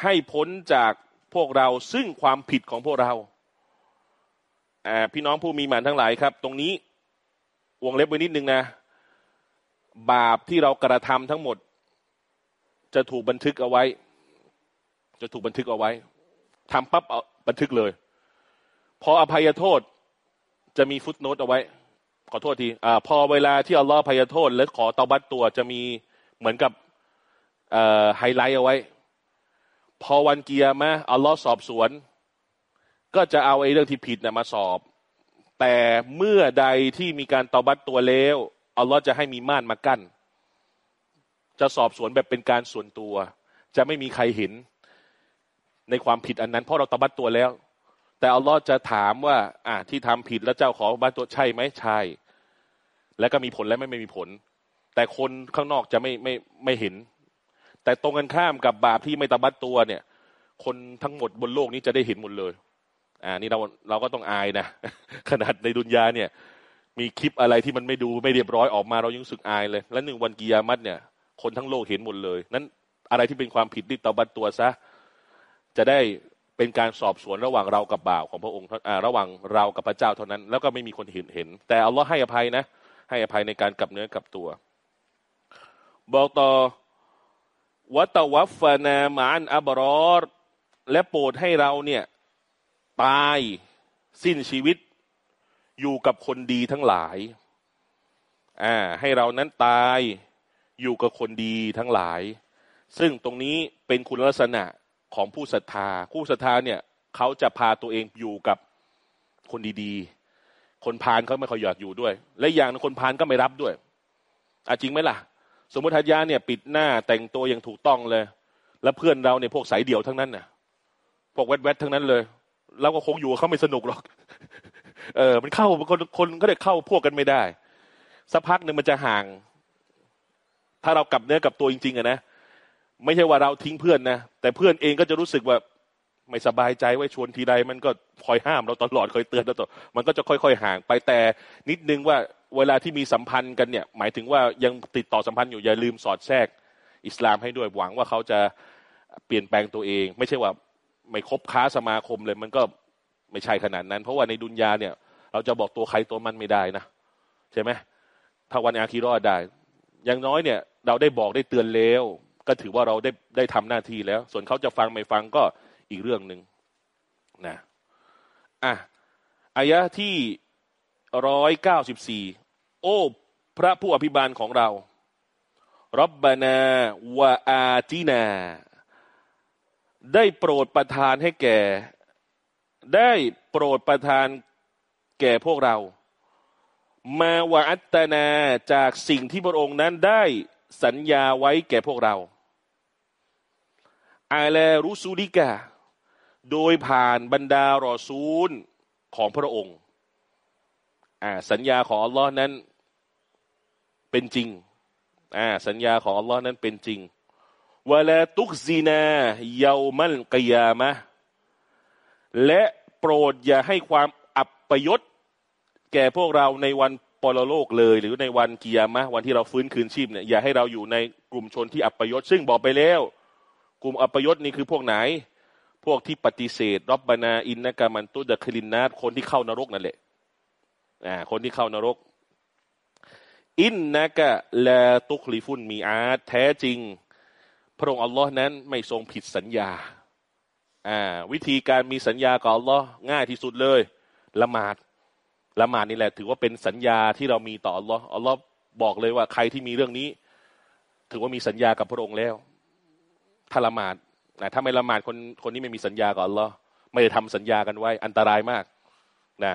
ให้พ้นจากพวกเราซึ่งความผิดของพวกเราอ่าพี่น้องผู้มีหมันทั้งหลายครับ ตรงนี้วงเล็บไว้นิดนึงนะ บาปที่เรากระทำทั้งหมด จะถูกบันทึกเอาไว้ จะถูกบันทึกเอาไว้ทำปั๊บเอาบันทึกเลย พออภัยโทษจะมีฟุตโนตเอาไว้ ขอโทษทีอ่าพอเวลาที่อัลลอฮ์อภัยโทษ และขอเตาบัตตัวจะมีเหมือนกับไฮไลท์เอาไว้ พอวันเกียร์มาอัลลอฮ์สอบสวน ก็จะเอาไอ้เรื่องที่ผิดนะมาสอบ แต่เมื่อใดที่มีการตอบัตตัวแล้วอัลลอฮ์จะให้มีม่านมากั้น จะสอบสวนแบบเป็นการส่วนตัว จะไม่มีใครเห็นในความผิดอันนั้น เพราะเราตอบัตตัวแล้ว แต่อัลลอฮ์จะถามว่า อะที่ทำผิดแล้วเจ้าขอบัตตัวใช่ไหมใช่ แล้วก็มีผลและไม่ไม่มีผล แต่คนข้างนอกจะไม่ไม่ไม่เห็น แต่ตรงกันข้ามกับบาปที่ไม่ตบัตตัวเนี่ย คนทั้งหมดบนโลกนี้จะได้เห็นหมดเลย อ่า นี่เราเราก็ต้องอายนะขนาดในดุนยาเนี่ย มีคลิปอะไรที่มันไม่ดูไม่เรียบร้อยออกมาเรายังสึกอายเลย และหนึ่งวันกิยามัตเนี่ย คนทั้งโลกเห็นหมดเลย นั้นอะไรที่เป็นความผิดรีบตบัตตัวซะจะได้ เป็นการสอบสวนระหว่างเรากับบ่าวของพระองค์ระหว่างเรากับพระเจ้าเท่านั้น แล้วก็ไม่มีคนเห็นเห็น แต่อัลลอฮ์ให้อภัยนะ ให้อภัยในการกลับเนื้อกลับตัว บอกต่อวัตวัฟนามานอับรอรและโปรดให้เราเนี่ยตายสิ้นชีวิตอยู่กับคนดีทั้งหลายอ่าให้เรานั้นตายอยู่กับคนดีทั้งหลาย ซึ่งตรงนี้เป็นคุณลักษณะ ของผู้ศรัทธา ผู้ศรัทธาเนี่ยเขาจะพาตัวเองอยู่กับคนดีๆ คนพานเขาไม่ค่อยอยากอยู่ด้วย และอย่างนึงคนพานก็ไม่รับด้วยอาจริงไหมล่ะ สมมติทัญญาเนี่ย ปิดหน้าแต่งตัวอย่างถูกต้องเลย แล้วเพื่อนเราเนี่ยพวกสายเดี่ยวทั้งนั้นน่ะพวกแวดๆทั้งนั้นเลยเราก็คงอยู่เขาไม่สนุกหรอก เออ มันเข้าคนคนก็ได้เข้าพวกกันไม่ได้สักพักหนึ่งมันจะห่าง ถ้าเรากลับเนื้อกลับตัวจริงๆอะนะ ไม่ใช่ว่าเราทิ้งเพื่อนนะแต่เพื่อนเองก็จะรู้สึกว่าไม่สบายใจว่าชวนทีใดมันก็คอยห้ามเราตลอดคอยเตือนเราตลอดมันก็จะค่อยๆห่างไปแต่นิดนึงว่าเวลาที่มีสัมพันธ์กันเนี่ย หมายถึงว่ายังติดต่อสัมพันธ์อยู่อย่าลืมสอดแทรกอิสลามให้ด้วยหวังว่าเขาจะเปลี่ยนแปลงตัวเอง ไม่ใช่ว่าไม่คบค้าสมาคมเลย มันก็ไม่ใช่ขนาดนั้น เพราะว่าในดุนยาเนี่ย เราจะบอกตัวใครตัวมันไม่ได้นะใช่ไหมถ้าวันอาคีรอดได้ อย่างน้อยเนี่ย เราได้บอกได้เตือนแล้ว ก็ถือว่าเราได้ได้ทำหน้าที่แล้ว ส่วนเขาจะฟังไม่ฟังก็อีกเรื่องหนึ่งนะอะอายะที่ร้อยเก้าสิบสี่โอ้พระผู้อภิบาลของเรารับบานาวะอาตินา ได้โปรดประทานให้แก่ ได้โปรดประทานแก่พวกเรา มาวาอัตนาจากสิ่งที่พระองค์นั้นได้ สัญญาไว้แก่พวกเราอาแลรุสูลิกา โดยผ่านบรรดารอซูลของพระองค์อ่าสัญญาของอัลลอฮ์นั้นเป็นจริงอ่าสัญญาของอัลลอฮ์นั้นเป็นจริงวะลาตุกซีนาเยามันกยามะและโปรดอย่าให้ความอับประยศแก่พวกเราในวัน ปรโลกเลย หรือในวันกิยามะวันที่เราฟื้นคืนชีพเนี่ยอย่าให้เราอยู่ในกลุ่มชนที่อับปยศซึ่งบอกไปแล้ว กลุ่มอับปยศนี่คือพวกไหน พวกที่ปฏิเสธรบบานาอินนกามันตุดะคลินนาคนที่เข้านรกนั่นแหละอ่าคนที่เข้านรก อินนกะลาตุคลิฟุนมีอาแท้จริง พระองค์อัลลอฮ์นั้นไม่ทรงผิดสัญญาอ่าวิธีการมีสัญญากับอัลลอฮ์ง่ายที่สุดเลย ละหมาด ละหมาดนี่แหละ ถือว่าเป็นสัญญาที่เรามีต่ออัลลอฮ์อัลลอฮ์บอกเลยว่าใครที่มีเรื่องนี้ ถือว่ามีสัญญากับพระองค์แล้ว ถ้าละหมาดนะถ้าไม่ละหมาดคนคนนี้ไม่มีสัญญากับอัลลอฮ์ไม่ได้ทำสัญญากันไว้ อันตรายมากนะ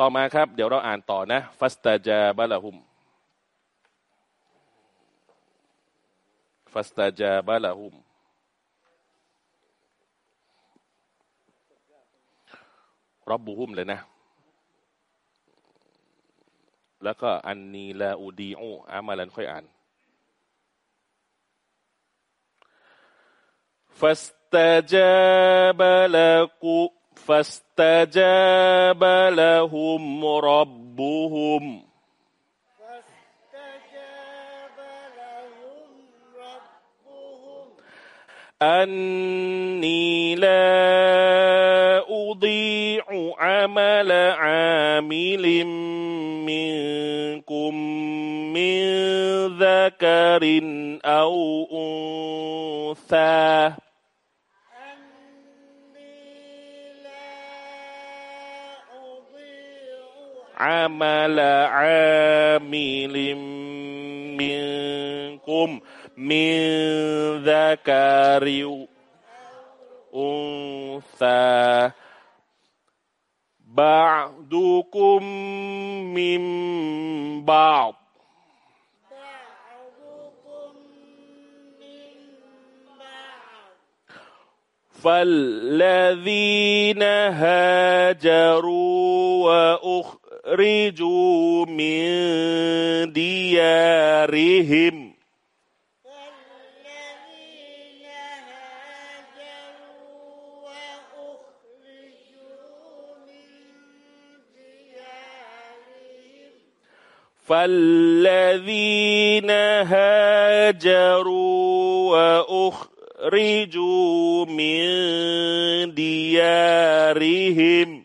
ต่อมาครับ เดี๋ยวเราอ่านต่อนะฟัสตาจาบะละหุมฟัสตาจาบะละหุม รับบุหุมเลยนะ แล้วก็อันนีลาอูดีอูอามาลันค่อยอ่าน فاستجاب لكم فاستجاب لهم ربهم أني لا أضيع عمل عامل منكم من ذكر أو أنثى. عمل عامل منكم من ذكر أنثى. بعضكم من بعض. فالذين هاجروا وأخرجوا من ديارهم فالذين هاجروا وأخرجوا من ديارهم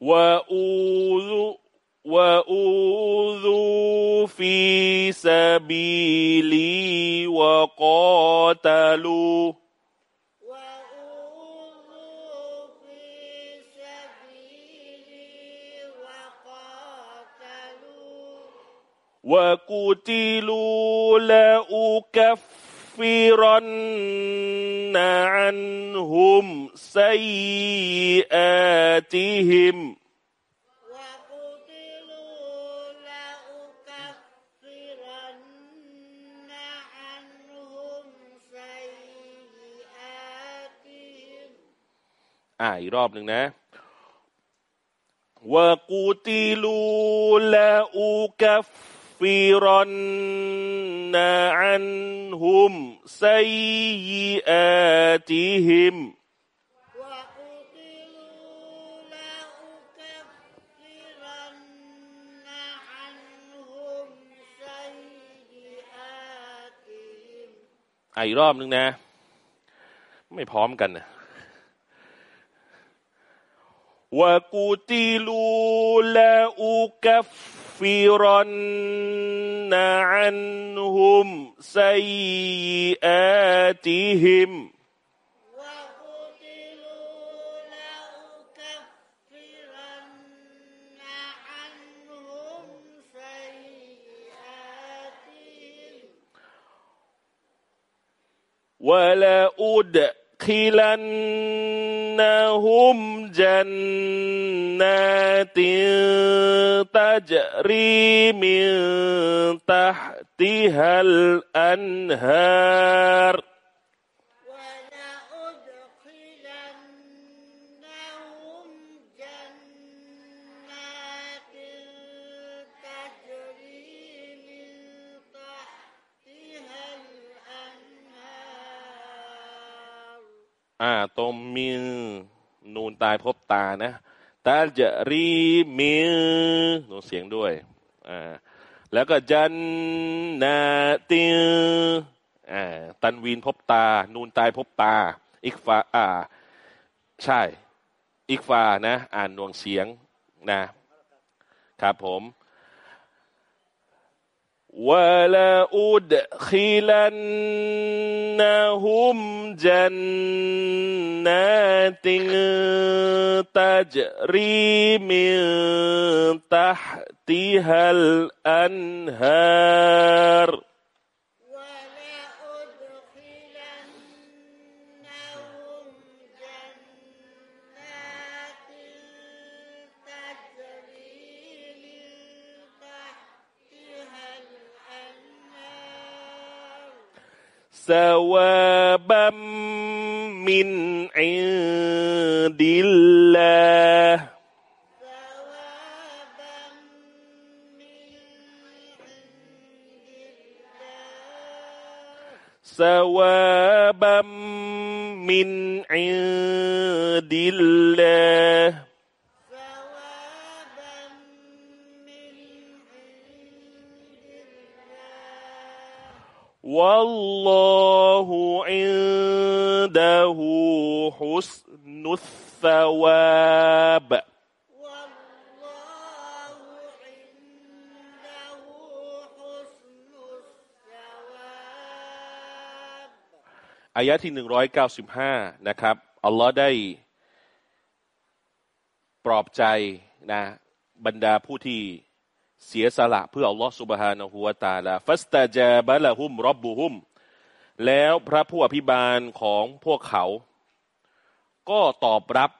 وأوذوا وأوذوا في سبيلي وقاتلوا وقتلوا لأكفرن عنهم سيئاتهم อ่าอีกรอบหนึ่งนะวกูติลูละอูกัฟฟิรันนาอันฮุมไซยิอาติฮิมอีกรอบหนึ่งนะ ไม่พร้อมกันนะ وقتلوا لأكفرن عنهم سيئاتهم. وقتلوا لأكفرن عنهم سيئاتهم ولأدخلنهم جنات تجري من تحت تحتها الأنهار อ่าตรงมินนูนตายพบตานะตาจะรีมิลนูนเสียงด้วยอ่าแล้วก็จันนาติอ่าตันวีนพบตา นูนตายพบตา อิกฟาอ่า ใช่ อิกฟานะ อ่านหน่วงเสียงนะครับผม ولأدخلنهم جنات تجري من تحتها الأنهار ثوابا من عند الله. ثوابا من عند الله. الثواب والله عنده حسن الثواب อายะที่หนึ่งร้อยเก้าสิบห้านะครับ อัลลอฮ์ได้ปลอบใจนะ บรรดาผู้ที่เสียสละเพื่ออัลลอฮ์สุบฮานะฮูวาตาลาฟัสตาจาบะละฮุมรับบุฮุม แล้วพระผู้อภิบาลของพวกเขา ก็ตอบรับ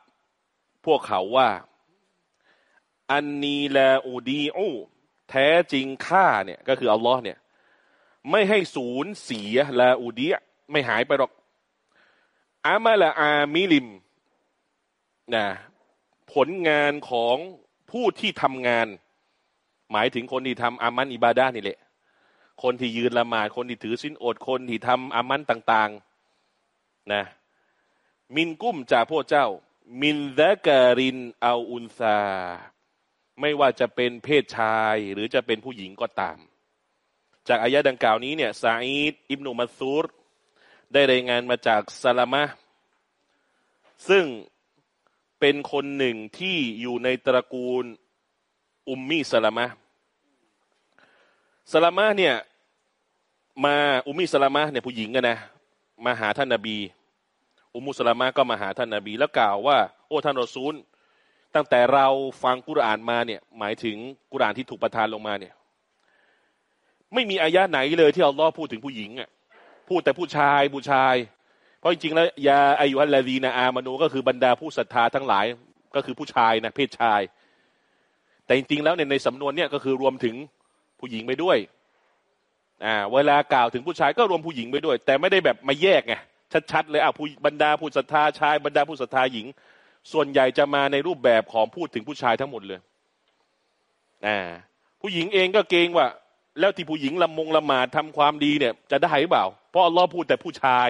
พวกเขาว่า อันนีลาอูดีอูแท้จริงข้าเนี่ย ก็คืออัลลอฮ์เนี่ย ไม่ให้สูญเสียลาอูดีไม่หายไปหรอกอามาละอามิลิมนะผลงานของผู้ที่ทำงาน หมายถึงคนที่ทำอามันอิบาดานี่แหละ คนที่ยืนละหมาดคนที่ถือสินอดคนที่ทำอามันต่าง ๆ นะ มินกุ้มจากพวกเจ้า มินดะการินเอาอุนซา ไม่ว่าจะเป็นเพศชายหรือจะเป็นผู้หญิงก็ตาม จากอายะดังกล่าวนี้เนี่ยซาอีดอิบนุมัซูรได้รายงานมาจากซาลามะซึ่งเป็นคนหนึ่งที่อยู่ในตระกูลอุมมีซาลามะห์ซาลามะเนี่ยมาอุมมีซาลามะเนี่ยผู้หญิงกันนะมาหาท่านนาบี อุมุสลามะก็มาหาท่านนาบีแล้วกล่าวว่า โอ้ท่านรอซูล ตั้งแต่เราฟังกุรานมาเนี่ย หมายถึงกุรานที่ถูกประทานลงมาเนี่ย ไม่มีอายะไหนเลยที่อัลลอฮ์พูดถึงผู้หญิงอะพูดแต่ผู้ชายผู้ชาย เพราะจริงๆแล้วยาอายุฮัลลาดีนาอามานูก็คือบรรดาผู้ศรัทธาทั้งหลายก็คือผู้ชายนะเพศชาย แต่จริงๆแล้วในในสำนวนเนี่ยก็คือรวมถึงผู้หญิงไปด้วยอ่าเวลากล่าวถึงผู้ชายก็รวมผู้หญิงไปด้วย แต่ไม่ได้แบบมาแยกไง ชัดๆเลยอะผู้บรรดาผู้ศรัทธาชายบรรดาผู้ศรัทธาหญิง ส่วนใหญ่จะมาในรูปแบบของพูดถึงผู้ชายทั้งหมดเลยอ่าผู้หญิงเองก็เกรงว่า แล้วที่ผู้หญิงละมงละหมาดทำความดีเนี่ย จะได้หรือเปล่า เพราะอัลลอฮ์พูดแต่ผู้ชาย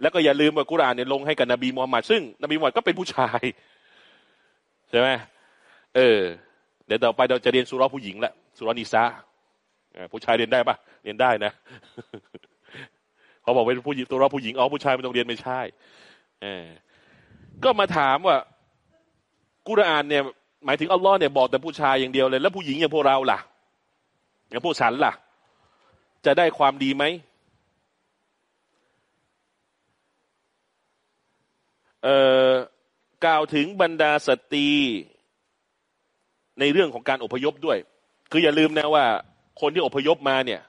แล้วก็อย่าลืมว่ากุรานเนี่ยลงให้กับนบีมูฮัมมัดซึ่งนบีมูฮัมมัดก็เป็นผู้ชายใช่ไหมเออ เดี๋ยวต่อไปเราจะเรียนสุรผู้หญิงละสุรานิสาผู้ชายเรียนได้ปะเรียนได้นะ เขาบอกเป็นผู้หญิงตัวเราผู้หญิงอ๋อผู้ชายไม่ต้องเรียนไม่ใช่เออก็มาถามว่า กุรอานเนี่ย หมายถึงอัลลอฮ์เนี่ยบอกแต่ผู้ชายอย่างเดียวเลย แล้วผู้หญิงอย่างพวกเราล่ะอย่างพวกฉันล่ะ จะได้ความดีไหมเอ่อกล่าวถึงบรรดาสตรีในเรื่องของการอพยพด้วย คืออย่าลืมนะว่า คนที่อพยพมาเนี่ย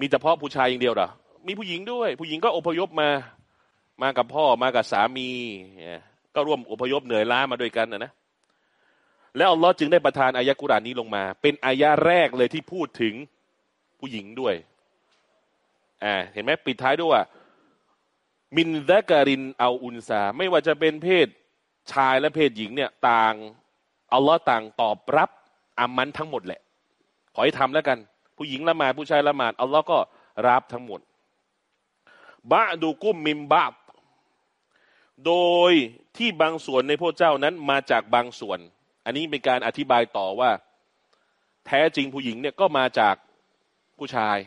มีเฉพาะผู้ชายอย่างเดียวหรอ มีผู้หญิงด้วย ผู้หญิงก็อพยพมา มากับพ่อมากับสามีเนี่ยก็ร่วมอพยพเหนื่อยล้ามาด้วยกันนะนะแล้วอัลลอฮ์จึงได้ประทานอายะกุรานนี้ลงมา เป็นอายะแรกเลยที่พูดถึงผู้หญิงด้วยอ่าเห็นไหมปิดท้ายด้วยว่ามินซะการินเอาอุนซา ไม่ว่าจะเป็นเพศชายและเพศหญิงเนี่ยต่างอัลลอฮ์ต่างตอบรับอามันทั้งหมดแหละ ขอให้ทำแล้วกัน ผู้หญิงละหมาดผู้ชายละหมาดอัลลอฮ์ก็รับทั้งหมด บะดูกุมมิมบาบโดยที่บางส่วนในพวกเจ้านั้นมาจากบางส่วน อันนี้เป็นการอธิบายต่อว่า แท้จริงผู้หญิงเนี่ยก็มาจากผู้ชาย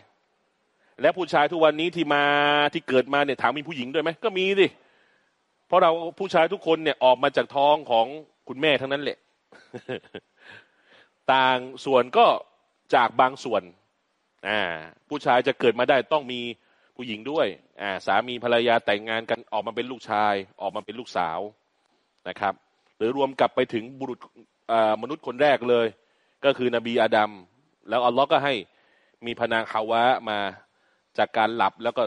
และผู้ชายทุกวันนี้ที่มาที่เกิดมาเนี่ยถามมีผู้หญิงด้วยไหมก็มีดิเพราะเราผู้ชายทุกคนเนี่ยออกมาจากท้องของคุณแม่ทั้งนั้นแหละ ต่างส่วนก็จากบางส่วนอ่าผู้ชายจะเกิดมาได้ต้องมี ผู้หญิงด้วยอ่าสามีภรรยาแต่งงานกันออกมาเป็นลูกชาย ออกมาเป็นลูกสาวนะครับ หรือรวมกลับไปถึงบุรุษมนุษย์คนแรกเลย ก็คือนบีอาดัมแล้วอัลลอฮ์ก็ให้มีพนางฮาวะมาจากการหลับแล้วก็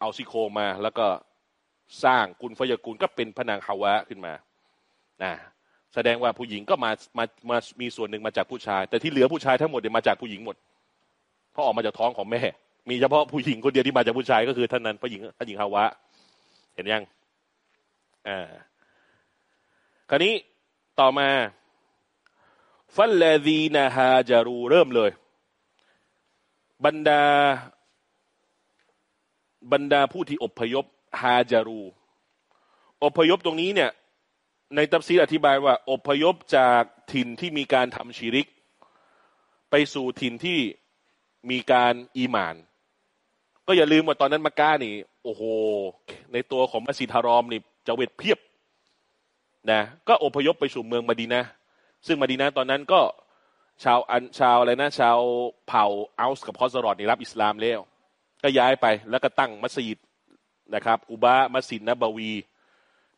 เอาซิโคมา แล้วก็สร้างกุลฟยกุลก็เป็นพนางฮาวะขึ้นมานะแสดงว่าผู้หญิงก็มามามามีส่วนหนึ่งมาจากผู้ชาย แต่ที่เหลือผู้ชายทั้งหมดเนี่ยมาจากผู้หญิงหมดเพราะออกมาจากท้องของแม่ มีเฉพาะผู้หญิงคนเดียวที่มาจากผู้ชายก็คือท่านนั้นผู้หญิงท่านหญิงฮาวะ เห็นยังอ่าคราวนี้ต่อมาฟัลลดีนาฮาจารูเริ่มเลย บรรดา บรรดาผู้ที่อพยพฮาจารู อพยพตรงนี้เนี่ย ในตัฟซีอธิบายว่า อพยพจากถิ่นที่มีการทำชีริก ไปสู่ถิ่นที่มีการอีมาน ก็อย่าลืมว่าตอนนั้นมักกะนี่ โอ้โห ในตัวของมัสยิดฮารอมนี่จะเวทเพียบนะก็อพยพไปสู่เมืองมาดีนะซึ่งมาดีนะตอนนั้นก็ชาวอันชาวอะไรนะ ชาวเผ่าอัลส์กับคอสรอดนี่รับอิสลามแล้ว ก็ย้ายไปแล้วก็ตั้งมัสยิดนะครับอุบะมัสยิดนบวี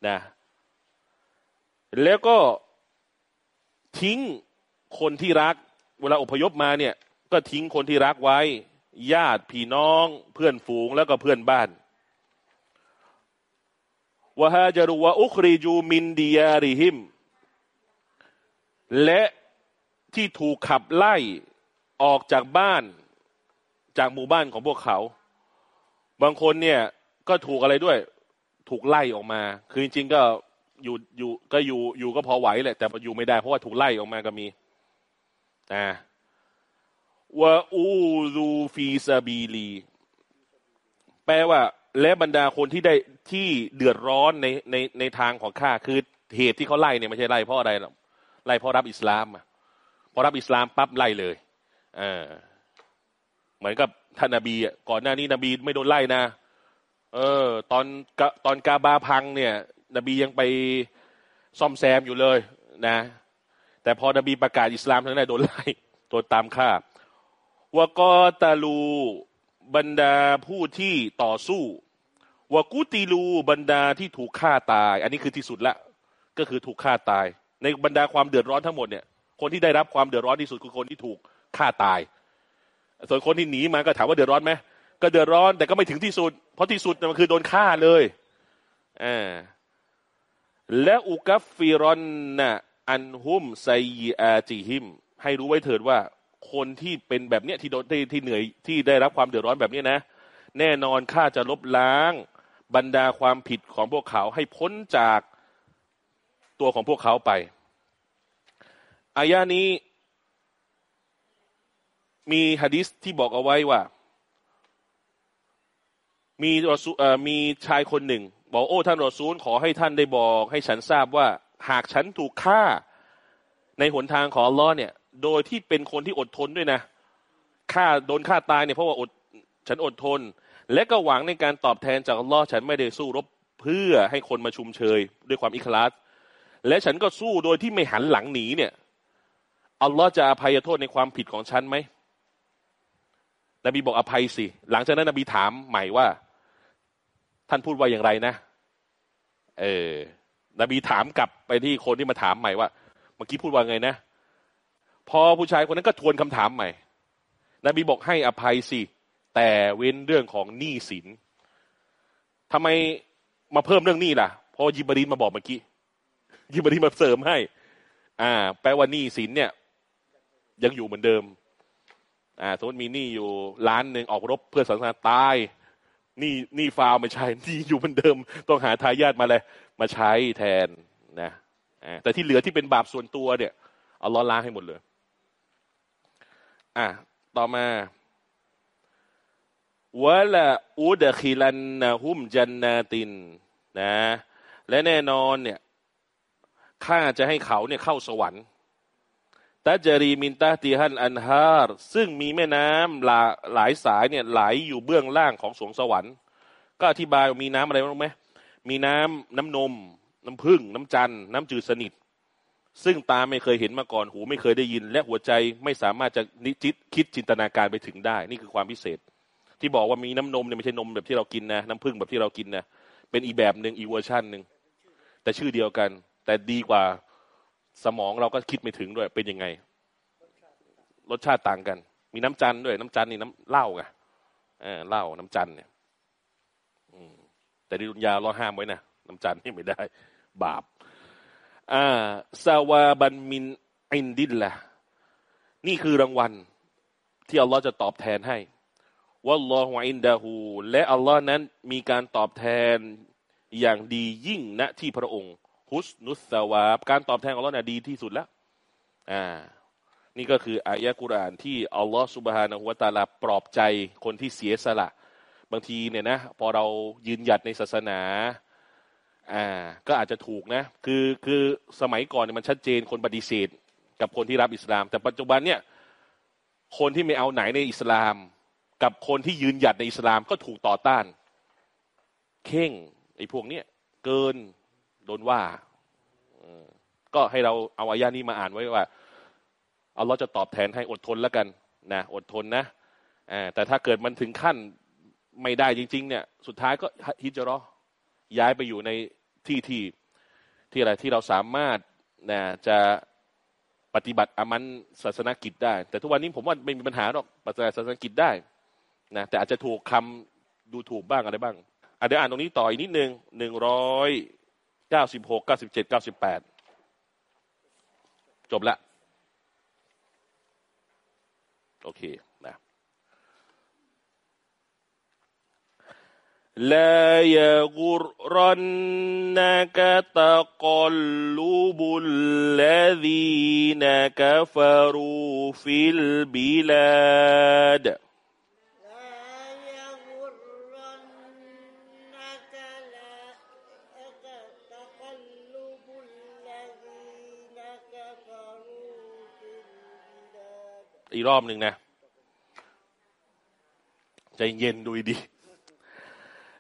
นะแล้วก็ทิ้งคนที่รัก เวลาอพยพมาเนี่ย ก็ทิ้งคนที่รักไว้ ญาติพี่น้องเพื่อนฝูงแล้วก็เพื่อนบ้านวะฮาจารุวะอุคริจูมินดิยาริฮิม และที่ถูกขับไล่ออกจากบ้านจากหมู่บ้านของพวกเขา บางคนเนี่ยก็ถูกอะไรด้วย ถูกไล่ออกมา คือจริงๆก็อยู่อยู่ก็อยู่อยู่ก็พอไหวแหละแต่อยู่ไม่ได้เพราะว่าถูกไล่ออกมาก็มีอ่า วะอูรูฟีซาบีลี แปลว่า และบรรดาคนที่ได้ที่เดือดร้อนในในในทางของข้าคือเหตุที่เขาไล่เนี่ยไม่ใช่ไล่เพราะอะไรหรอกไล่เพราะรับอิสลามอะพอรับอิสลามปั๊บไล่เลยเออเหมือนกับท่านนบีอะก่อนหน้านี้นบีไม่โดนไล่นะ เออ ตอนตอนกาบาพังเนี่ย นบียังไปซ่อมแซมอยู่เลยนะ แต่พอนบีประกาศอิสลามทั้งนั้นโดนไล่โดนตามฆ่า วกอตาลูบรรดาผู้ที่ต่อสู้วกุติลูบรรดาที่ถูกฆ่าตาย อันนี้คือที่สุดละ ก็คือถูกฆ่าตาย ในบรรดาความเดือดร้อนทั้งหมดเนี่ย คนที่ได้รับความเดือดร้อนที่สุดคือคนที่ถูกฆ่าตาย ส่วนคนที่หนีมาก็ถามว่าเดือดร้อนไหมก็เดือดร้อนแต่ก็ไม่ถึงที่สุด เพราะที่สุดมันคือโดนฆ่าเลยอ่าและอุกัฟฟิรอนนะอันหุมไซอาจิฮิม ให้รู้ไว้เถิดว่า คนที่เป็นแบบเนี้ยที่โดนที่ที่เหนื่อยที่ได้รับความเดือดร้อนแบบนี้นะ แน่นอนข้าจะลบล้างบรรดาความผิดของพวกเขาให้พ้นจากตัวของพวกเขาไปอายานี้มีฮะดิษที่บอกเอาไว้ว่า มีมีชายคนหนึ่ง บอกโอ้ท่านรอซูลขอให้ท่านได้บอก ให้ฉันทราบว่า หากฉันถูกฆ่าในหนทางของอัลลอฮ์เนี่ย โดยที่เป็นคนที่อดทนด้วยนะฆ่าโดนฆ่าตายเนี่ยเพราะว่าอดฉันอดทน และก็หวังในการตอบแทนจากอัลลอฮ์ฉันไม่ได้สู้รบเพื่อให้คนมาชุมเชย ด้วยความอิคลาสและฉันก็สู้โดยที่ไม่หันหลังหนีเนี่ยอัลลอฮ์จะอภัยโทษในความผิดของฉันไหมนบีบอกอภัยสิ หลังจากนั้นนบีถามใหม่ว่า ท่านพูดว่าอย่างไรนะ เออนบีถามกลับไปที่คนที่มาถามใหม่ว่า เมื่อกี้พูดว่าไงนะ พอผู้ชายคนนั้นก็ทวนคำถามใหม่ นบีบอกให้อภัยสิ แต่เว้นเรื่องของหนี้สินทำไมมาเพิ่มเรื่องหนี้ล่ะ พอยิบรีนมาบอกเมื่อกี้ ยิบรีนมาเสริมให้ อ่า แปลว่าหนี้สินเนี่ย ยังอยู่เหมือนเดิม อ่า สมมติมีหนี้อยู่ล้านหนึ่งออกรบเพื่อศาสนาตายหนี้หนี้ฟาวไม่ใช่หนี้อยู่เหมือนเดิม ต้องหาทายาทมาเลยมาใช้แทนนะอ่าแต่ที่เหลือที่เป็นบาปส่วนตัวเนี่ยเอาล้อล้างให้หมดเลย อะต่อมาولأدخلنهم جنات นะ และแน่นอนเนี่ยข้าจะให้เขาเนี่ยเข้าสวรรค์تجري من تحتها الأنهارซึ่งมีแม่น้ำหลาหลายสายเนี่ยไหลอยู่เบื้องล่างของสรวงสวรรค์ ก็อธิบายมีน้ำอะไรรู้ไหมมีน้ำน้ำนม น้ำผึ้งน้ำจัณฑ์น้ำจืดสนิท ซึ่งตาไม่เคยเห็นมาก่อนหูไม่เคยได้ยิน และหัวใจไม่สามารถจะนิจิตคิดจินตนาการไปถึงได้ นี่คือความพิเศษ ที่บอกว่ามีน้ำนมเนี่ยไม่ใช่นมแบบที่เรากินนะน้ำผึ้งแบบที่เรากินนะเป็นอีกแบบหนึ่งอีเวอร์ชันหนึ่งแต่ชื่อเดียวกัน แต่ดีกว่าสมองเราก็คิดไม่ถึงด้วยเป็นยังไง รสชาติต่างกัน มีน้ำจัณฑ์ด้วย น้ำจัณฑ์นี่น้ำเหล้าไงเออเหล้าน้ำจัณฑ์เนี่ยอืมแต่دنياเราห้ามไว้นะน้ำจัณฑ์นี่ไม่ได้ บาป อา ثوابا من عند اللهนี่คือรางวัล ที่อัลลอฮ์จะตอบแทนให้والله عندهและอัลลอฮ์นั้นมีการตอบแทนอย่างดียิ่งณที่พระองค์ حسن الثوابการตอบแทนของอัลลอฮ์น่ะดีที่สุดแล้วอ่า นี่ก็คือآية กุรอานที่อัลลอฮ์سبحانه وتعالىปลอบใจคนที่เสียสละ บางทีเนี่ยนะ พอเรายืนหยัดในศาสนา อ่าก็อาจจะถูกนะ คือคือสมัยก่อนเนี่ยมันชัดเจนคนปฏิเสธกับคนที่รับอิสลาม แต่ปัจจุบันเนี่ยคนที่ไม่เอาไหนในอิสลาม กับคนที่ยืนหยัดในอิสลามก็ถูกต่อต้าน เข่งไอ้พวกเนี้ยเกินโดนว่าก็ให้เราเอาอายานี้มาอ่านไว้ว่าอัลลอฮ์จะตอบแทนให้อดทนแล้วกันนะอดทนนะอ่าแต่ถ้าเกิดมันถึงขั้นไม่ได้จริง ๆ เนี่ย สุดท้ายก็ฮิจราะห์ ย้ายไปอยู่ในที่ที่ที่อะไรที่เราสามารถนะจะปฏิบัติอามันศาสนกิจได้ แต่ทุกวันนี้ผมว่าไม่มีปัญหาหรอกปฏิบัติศาสนกิจได้นะแต่อาจจะถูกคำดูถูกบ้างอะไรบ้างอเดี๋ยวอ่านตรงนี้ต่ออีกนิดนึงหนึ่งร้อยเก้าสิบหกเก้าสิบเจ็ดเก้าสิบแปดจบละ โอเคนะ لا يغرنك تقلب الذين كفروا في البلاد لا يغرنك لا تقلب الذين كفروا في البلاد อีกรอบหนึ่งนะ ใจเย็นดูดี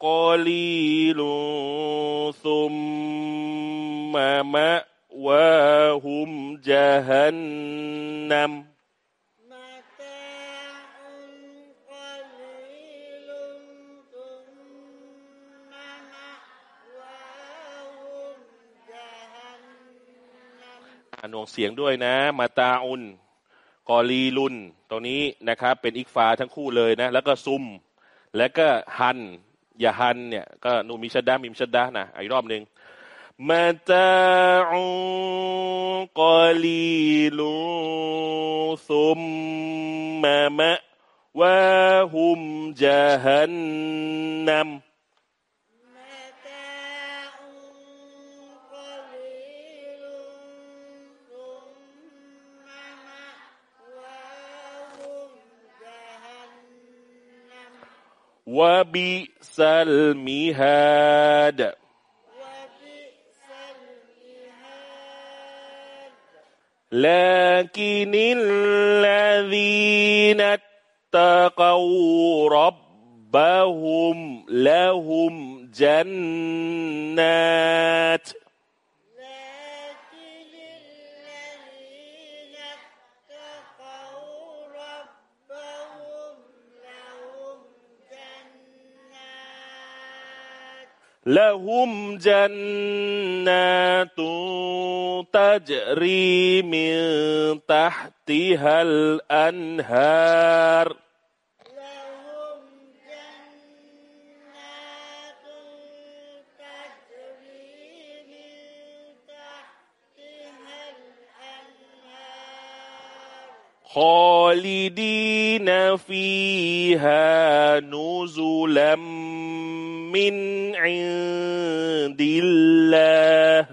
قليل ثم مأواهم جهنم متاع قليل ثم مأواهم جهنم อ่านวงเสียงด้วยนะ มาตาอุน กอลีลุน ตรงนี้นะครับ เป็นอิกฟาทั้งคู่เลยนะ แล้วก็ซุม แล้วก็ฮัน อ ยาฮันเนี่ยก็นูมีชัดดามีมชัดดานะอีกรอบหนึ่งมาตาอุกอลีลุซุมมะมะวะฮุมจาฮันนัม وبئس المهاد. لكن الذين اتقوا ربهم لهم جنات. لهم جنات تجري من تحتها الأنهار لهم جنات تجري من تحتها الأنهار خالدين فيها نزلا من عند الله.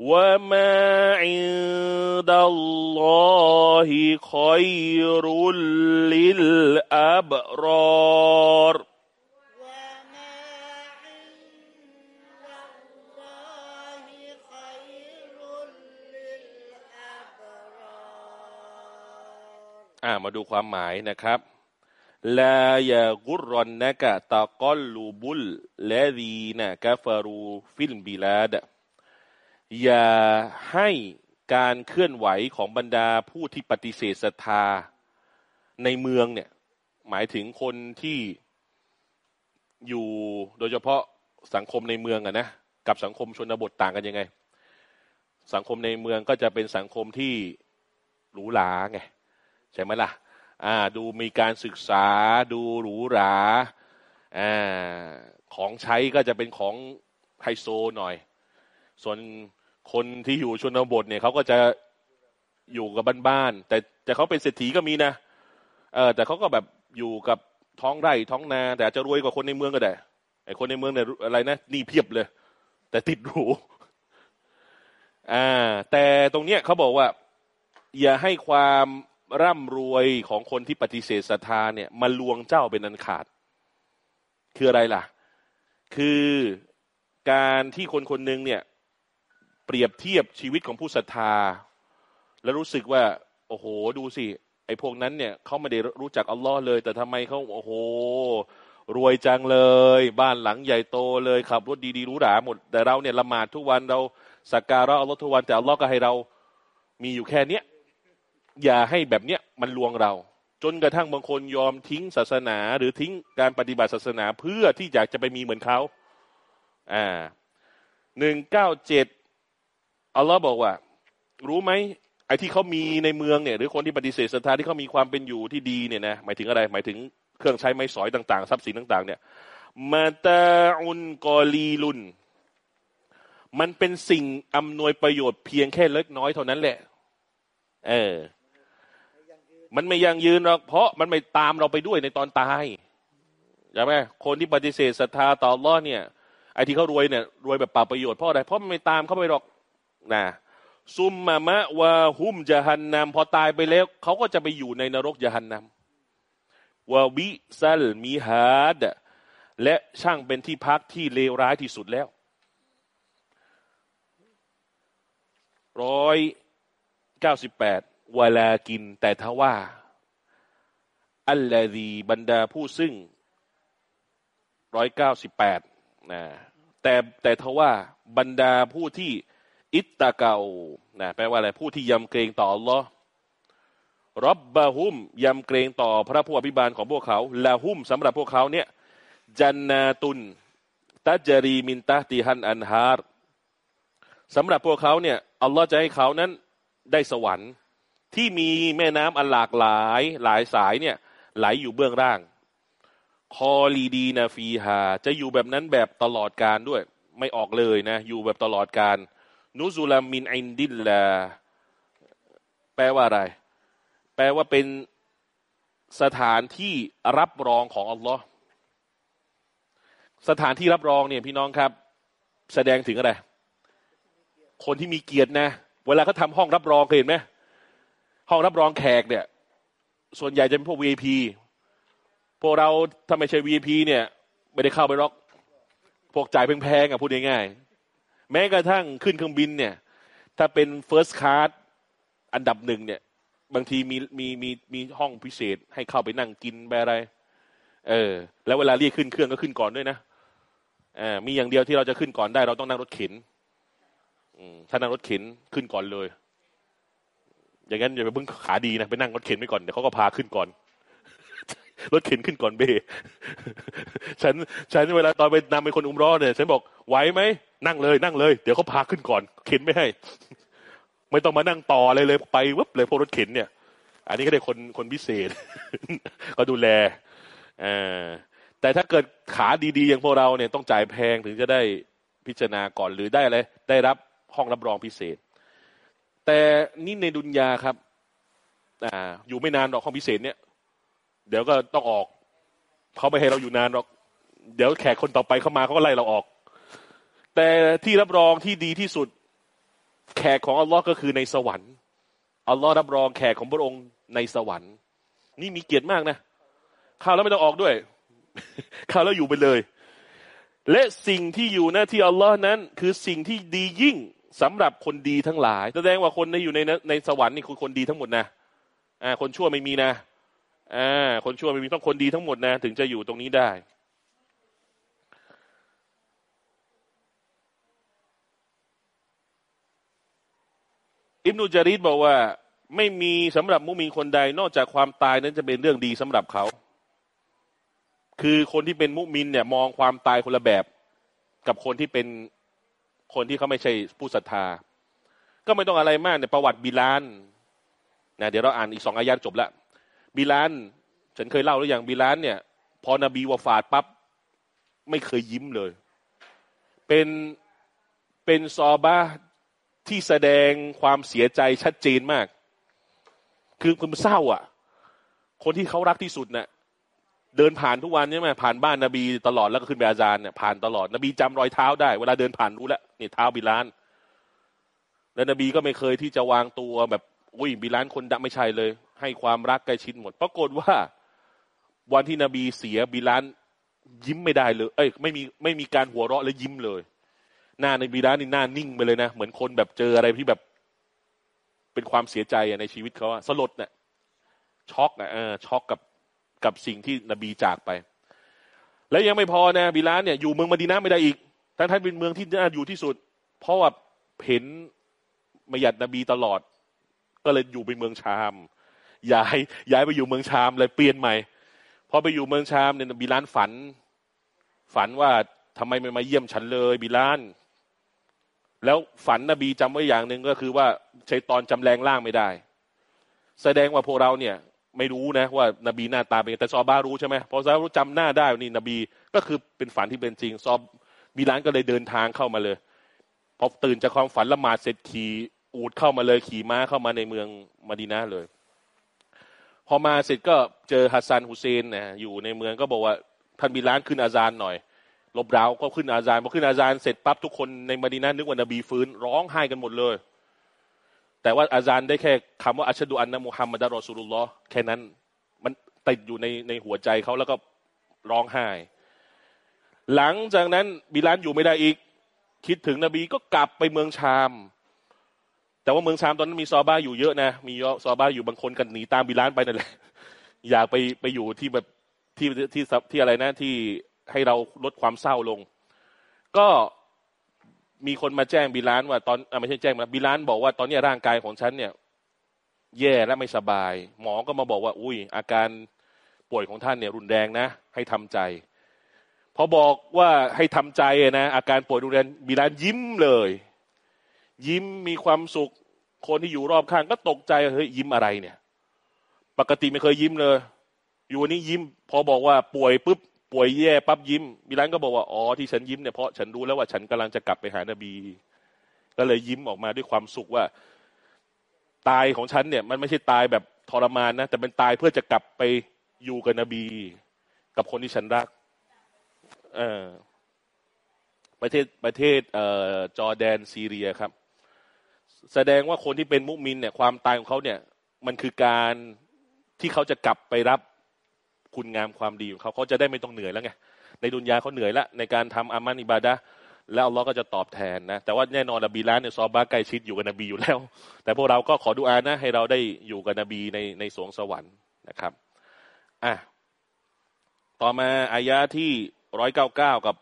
وما عند الله خير للأبرار. อ่ามาดูความหมายนะครับลายากุรอนนะกะตะกอลลูบุลและดีนะกาฟารูฟิลบิลาดอย่าให้การเคลื่อนไหวของบรรดาผู้ที่ปฏิเสธศรัทธาในเมืองเนี่ย หมายถึงคนที่อยู่โดยเฉพาะสังคมในเมืองอะนะกับสังคมชนบทต่างกันยังไง สังคมในเมืองก็จะเป็นสังคมที่หรูหราไง ใช่ไหมล่ะอ่าดูมีการศึกษาดูหรูหราอ่าของใช้ก็จะเป็นของไฮโซหน่อย ส่วนคนที่อยู่ชนบทเนี่ยเขาก็จะอยู่กับบ้านๆแต่แต่เขาเป็นเศรษฐีก็มีนะเออแต่เขาก็แบบอยู่กับท้องไร่ท้องนา แต่อาจจะรวยกว่าคนในเมืองก็ได้ไอ้คนในเมืองเนี่ยอะไรนะหนี่เพียบเลย แต่ติดหรูอ่าแต่ตรงเนี้ยเขาบอกว่า อย่าให้ความ ร่ำรวยของคนที่ปฏิเสธศรัทธาเนี่ยมาลวงเจ้าเป็นอันขาด คืออะไรล่ะ คือการที่คนคนหนึ่งเนี่ย เปรียบเทียบชีวิตของผู้ศรัทธา แล้วรู้สึกว่า โอ้โห ดูสิ ไอ้พวกนั้นเนี่ยเขาไม่ได้รู้จักอัลลอฮ์เลย แต่ทำไมเขาโอ้โห รวยจังเลย บ้านหลังใหญ่โตเลยขับรถดีๆรู้หราหมด แต่เราเนี่ยละหมาดทุกวันเราสักการะอัลลอฮ์ทุกวันแต่อัลลอฮ์ก็ให้เรามีอยู่แค่เนี้ย อย่าให้แบบเนี้ยมันลวงเรา จนกระทั่งบางคนยอมทิ้งศาสนา หรือทิ้งการปฏิบัติศาสนาเพื่อที่อยากจะไปมีเหมือนเขาอ่าหนึ่งเก้าเจ็ดอัลลอฮ์บอกว่า รู้ไหมไอ้ที่เขามีในเมืองเนี่ยหรือคนที่ปฏิเสธศรัทธาที่เขามีความเป็นอยู่ที่ดีเนี่ยนะหมายถึงอะไรหมายถึงเครื่องใช้ไม้สอยต่างๆ ทรัพย์สินต่าง ๆ เนี่ยมาตาอุนกอลีลุน มันเป็นสิ่งอำนวยประโยชน์เพียงแค่เล็กน้อยเท่านั้นแหละ เออ มันไม่ยังยืนหรอกเพราะมันไม่ตามเราไปด้วยในตอนตายใช่ไหมคนที่ปฏิเสธศรัทธาต่ออัลลอฮ์เนี่ยไอ้ที่เขารวยเนี่ยรวยแบบเปล่าประโยชน์เพราะอะไรเพราะมันไม่ตามเขาไปหรอกนะซุมมามะวาฮุมจาฮันนำพอตายไปแล้วเขาก็จะไปอยู่ในนรกยาฮันนำวาบิซัลมีฮาดและช่างเป็นที่พักที่เลวร้ายที่สุดแล้วร้อยเก้าสิบแปด วลากินแต่ทว่า อัลลอฮีบรรดาผู้ซึ่งร้อยเก้าสิบแปดนะแต่แต่ทว่าบรรดาผู้ที่อิตตะเกานะแปลว่าอะไรผู้ที่ยำเกรงต่ออัลลอฮ์ربهمยำเกรงต่อพระผู้อภิบาลของพวกเขาلهمสำหรับพวกเขาเนี่ยجنات تجري من تحتها الأنهارสำหรับพวกเขาเนี่ยอัลลอฮ์จะให้เขานั้นได้สวรรค์ ที่มีแม่น้ำอันหลากหลายหลายสายเนี่ยไหลอยู่เบื้องล่าง خالدين فيهاจะอยู่แบบนั้นแบบตลอดกาลด้วย ไม่ออกเลยนะ อยู่แบบตลอดกาล นุซุลามินอินดิลลาแปลว่าอะไร แปลว่าเป็นสถานที่รับรองของอัลลอฮ์สถานที่รับรองเนี่ยพี่น้องครับ แสดงถึงอะไร คนที่มีเกียรตินะ เวลาเขาทำห้องรับรองเห็นไหม ห้องรับรองแขกเนี่ย ส่วนใหญ่จะเป็นพวก VIP พวกเราถ้าไม่ใช่ VIP เนี่ย ไม่ได้เข้าไปหรอก พวกจ่ายแพงๆอะพูดง่ายๆแม้กระทั่งขึ้นเครื่องบินเนี่ย ถ้าเป็น First Class อันดับหนึ่งเนี่ย บางทีมีมีมีมีห้องพิเศษ ให้เข้าไปนั่งกินไปอะไร เออ แล้วเวลาเรียกขึ้นเครื่องก็ขึ้นก่อนด้วยนะอมีอย่างเดียวที่เราจะขึ้นก่อนได้ เราต้องนั่งรถเข็นถ้านั่งรถเข็นขึ้นก่อนเลย อย่างนั้นอย่าไปเพิ่งขาดีนะไปนั่งรถเข็นไปก่อนเดี๋ยวเขาก็พาขึ้นก่อนรถเข็นขึ้นก่อนเบฉันฉันเวลาตอนไปนำเป็นคนอุ้มร้อเนี่ยฉันบอกไหวไหมนั่งเลยนั่งเลย เดี๋ยวเขาพาขึ้นก่อน เข็นไม่ให้ ไม่ต้องมานั่งต่อเลยเลยไปวบเลยพวกรถเข็นเนี่ย อันนี้ก็ได้คนคนพิเศษ ก็ดูแลอแต่ถ้าเกิดขาดีๆอย่างพวกเราเนี่ยต้องจ่ายแพงถึงจะได้พิจารณาก่อนหรือได้อะไรได้รับห้องรับรองพิเศษ แต่นี่ในดุนยาครับ อ่า อยู่ไม่นานหรอกห้องพิเศษเนี่ย เดี๋ยวก็ต้องออกเขาไม่ให้เราอยู่นานหรอก เดี๋ยวแขกคนต่อไปเข้ามาเขาก็ไล่เราออก แต่ที่รับรองที่ดีที่สุด แขกของอัลลอฮ์ก็คือในสวรรค์อัลลอฮ์รับรองแขกของพระองค์ในสวรรค์ นี่มีเกียรติมากนะเข้าแล้วไม่ต้องออกด้วยเข้าแล้วอยู่ไปเลย และสิ่งที่อยู่หน้าที่อัลลอฮ์นั้น คือสิ่งที่ดียิ่ง สำหรับคนดีทั้งหลาย แสดงว่าคนที่อยู่ในในสวรรค์นี่คือคนดีทั้งหมดนะอ่าคนชั่วไม่มีนะอ่าคนชั่วไม่มีต้องคนดีทั้งหมดนะ ถึงจะอยู่ตรงนี้ได้อิบนุจาริดบอกว่าไม่มีสำหรับมุมีคนใด นอกจากความตายนั้นจะเป็นเรื่องดีสำหรับเขา คือคนที่เป็นมุมินเนี่ยมองความตายคนละแบบ กับคนที่เป็น คนที่เขาไม่ใช่ผู้ศรัทธา ก็ไม่ต้องอะไรมากในประวัติบิลานนะเดี๋ยวเราอ่านอีกสองอายะจบละบิลานฉันเคยเล่าหรือยังบิลานเนี่ย พอนบีวาฟาดปั๊บไม่เคยยิ้มเลย เป็นเป็นซอบาที่แสดงความเสียใจชัดเจนมาก คือคุณเศร้าอะ คนที่เขารักที่สุดเนะ่ย เดินผ่านทุกวันใช่ไหมผ่านบ้านนบีตลอดแล้วก็ขึ้นไปอาจารย์เนี่ยผ่านตลอดนบีจำรอยเท้าได้ เวลาเดินผ่านรู้แล้วนี่เท้าบิลาน แล้วนบีก็ไม่เคยที่จะวางตัวแบบอุ้ยบิลานคนดัไม่ใช่เลย ให้ความรักใกล้ชิดหมด ปรากฏว่า วันที่นบีเสียบิลานยิ้มไม่ได้เลย เอ้ยไม่มีไม่มีการหัวเราะและยิ้มเลย หน้าในบิลานนี่หน้านิ่งไปเลยนะเหมือนคนแบบเจออะไรที่แบบเป็นความเสียใจในชีวิตเขาสลดเนะ่ยช็อกนะเออช็อกกับ กับสิ่งที่นบีจากไป แล้วยังไม่พอนะบิลานเนี่ยอยู่เมืองมดีนาไม่ได้อีกทั้งท่านเป็นเมืองที่น่าอยู่ที่สุด เพราะว่าเห็นมาหยัดนบีตลอด ก็เลยอยู่ไปเมืองชาม ย้ายย้ายไปอยู่เมืองชามเลยเปลี่ยนใหม่พอไปอยู่เมืองชามเนี่ยบิลานฝัน ฝันว่าทำไมไม่มาเยี่ยมฉันเลยบิลานแล้วฝันนบีจำไว้อย่างหนึ่งก็คือว่าชัยฏอนจำแลงร่างไม่ได้ แสดงว่าพวกเราเนี่ย ไม่รู้นะว่านบีหน้าตาเป็นแต่ซอบ้ารู้ใช่ไหมพอซอบ้ารู้จำหน้าได้นี่นบีก็คือเป็นฝันที่เป็นจริง ซอบบิลานก็เลยเดินทางเข้ามาเลยพอตื่นจากความฝันละหมาดเสร็จขี่อูฐเข้ามาเลยขี่ม้าเข้ามาในเมืองมาดีนาเลย พอมาเสร็จก็เจอฮัสซันฮุเซนนะอยู่ในเมืองก็บอกว่าท่านบิลานขึ้นอาจารย์หน่อยลบราวก็ขึ้นอาจารย์พอขึ้นอาจารย์เสร็จปั๊บทุกคนในมาดีนานึกว่านบีฟื้นร้องไห้กันหมดเลย แต่ว่าอาจารย์ได้แค่คำว่าอัชดุอันนะมุฮัมมัดรอสูลุลลอฮ์แค่นั้น มันติดอยู่ในในหัวใจเขาแล้วก็ร้องไห้ หลังจากนั้นบิลานอยู่ไม่ได้อีก คิดถึงนบีก็กลับไปเมืองชาม แต่ว่าเมืองชามตอนนั้นมีซอบ้าอยู่เยอะนะ มีซอบ้าอยู่บางคนกันหนีตามบิลานไปนั่นแหละอยากไปไปอยู่ที่แบบที่ที่ที่อะไรนะที่ให้เราลดความเศร้าลง ก็ มีคนมาแจ้งบิลานว่าตอนอไม่ใช่แจ้งมาบิลานบอกว่าตอนนี้ร่างกายของฉันเนี่ย แย่และไม่สบาย หมอก็มาบอกว่า อุ้ยอาการป่วยของท่านเนี่ยรุนแรงนะ ให้ทำใจ พอบอกว่าให้ทำใจนะอาการป่วยรุนแรงบิลานยิ้มเลย ยิ้มมีความสุข คนที่อยู่รอบข้างก็ตกใจเฮ้ยยิ้มอะไรเนี่ย ปกติไม่เคยยิ้มเลย อยู่วันนี้ยิ้ม พอบอกว่าป่วยปุ๊บ ป่วยแย่ปั๊บยิ้มบิลานก็บอกว่าอ๋อที่ฉันยิ้มเนี่ยเพราะฉันรู้แล้วว่าฉันกำลังจะกลับไปหานบี ก็เลยยิ้มออกมาด้วยความสุขว่า ตายของฉันเนี่ย มันไม่ใช่ตายแบบทรมานนะแต่เป็นตายเพื่อจะกลับไปอยู่กับนบี กับคนที่ฉันรัก เออประเทศประเทศเอ่อจอร์แดนซีเรียครับ แสดงว่าคนที่เป็นมุมินเนี่ย ความตายของเขาเนี่ย มันคือการที่เขาจะกลับไปรับ คุณงามความดีของเขาเขาจะได้ไม่ต้องเหนื่อยแล้วไงในดุนยาเขาเหนื่อยแล้วในการทำอามันอิบาดะแล้วอัลลอฮ์ก็จะตอบแทนนะ แต่ว่าแน่นอนนบีล้านเนี่ยซอบาใกล้ชิดอยู่กับนบีอยู่แล้ว แต่พวกเราก็ขอดูอานะให้เราได้อยู่กับนบีในในสวงสวรรค์นะครับอะต่อมาอายะที่ร้อยเก้าเก้ากับ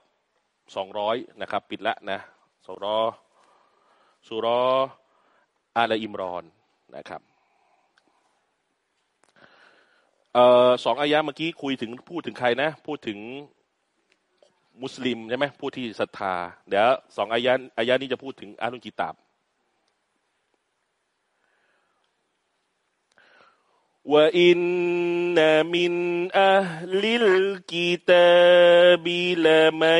สองร้อยนะครับ ปิดละนะสองรอสุรออาลอิมรอนนะครับ ออสองอายะเมื่อกี้คุยถึงพูดถึงใครนะ พูดถึงมุสลิมใช่ไหมผู้ที่ศรัทธา เดี๋ยวสองอายะอายะนี้จะพูดถึงอาลุกิตาบว่าอินนามินอัลิลกิตาบิลามั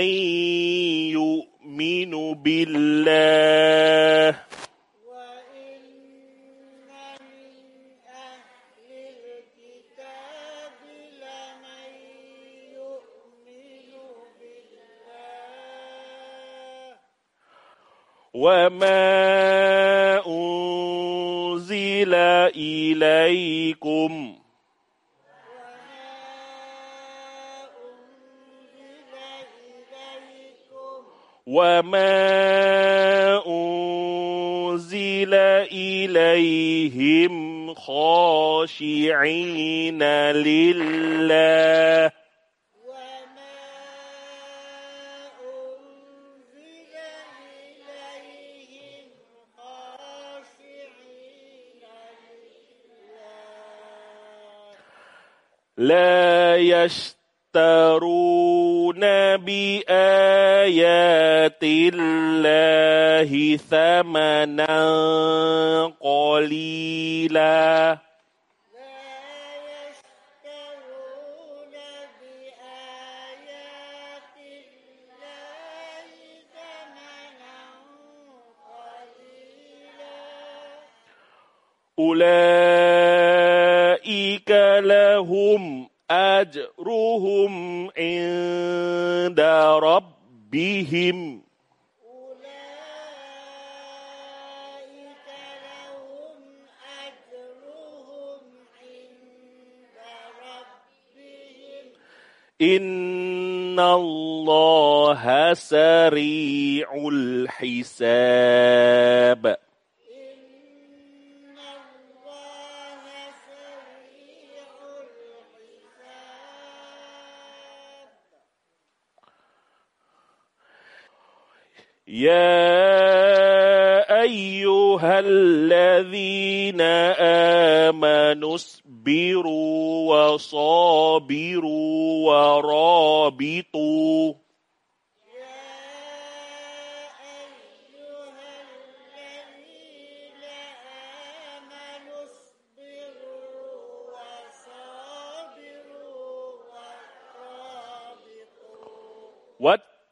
ยุมินุบิลลา وما أنزل إليكم وما أنزل إليهم خاشعين لله لا يشترون بآيات الله ثمنا قليلا. لا أولئك لهم أجرهم عند ربهم. أولئك لهم أجرهم عند ربهم. إن الله سريع الحساب. يا أيها الذين آمنوا اصبروا وصابروا ورابطوا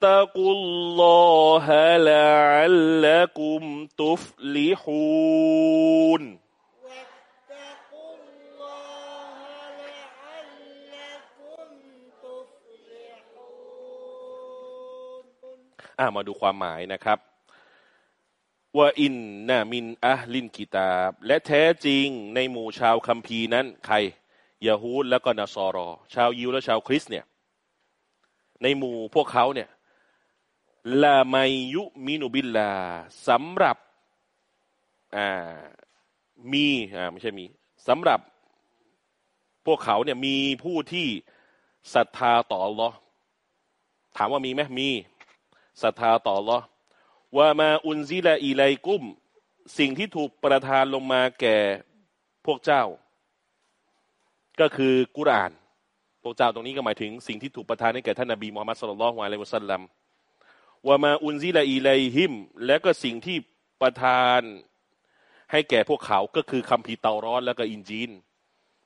واتقوا الله لعلكم تفلحون واتقوا الله لعلكم تفلحون อ่ามาดูความหมายนะครับ ว่าอินนามินอะห์ลินกิตาบ และแท้จริงในหมู่ชาวคัมภีร์นั้น ใครยาฮูดแล้วก็นาซอรอ ชาวยิวและชาวคริสต์เนี่ย ในหมู่พวกเขาเนี่ย ลาไมยุมินุบิลลาสำหรับอ่ามีอ่าไม่ใช่มีสำหรับพวกเขาเนี่ยมีผู้ที่ศรัทธาต่ออัลลอฮ์ถามว่ามีไหมมีศรัทธาต่ออัลลอฮ์ว่ามาอุนซิลาอีไลกุม สิ่งที่ถูกประทานลงมาแก่พวกเจ้า ก็คือกุราน พวกเจ้าตรงนี้ก็หมายถึงสิ่งที่ถูกประทานให้แก่ท่านนบีมูฮัมมัดสุลลัลลอฮุอะลัยฮิวะสัลลัม ว่ามาอุนซิลาอีไลฮิม และก็สิ่งที่ประทานให้แก่พวกเขาก็คือคัมภีเตารอนแล้วก็อินจีน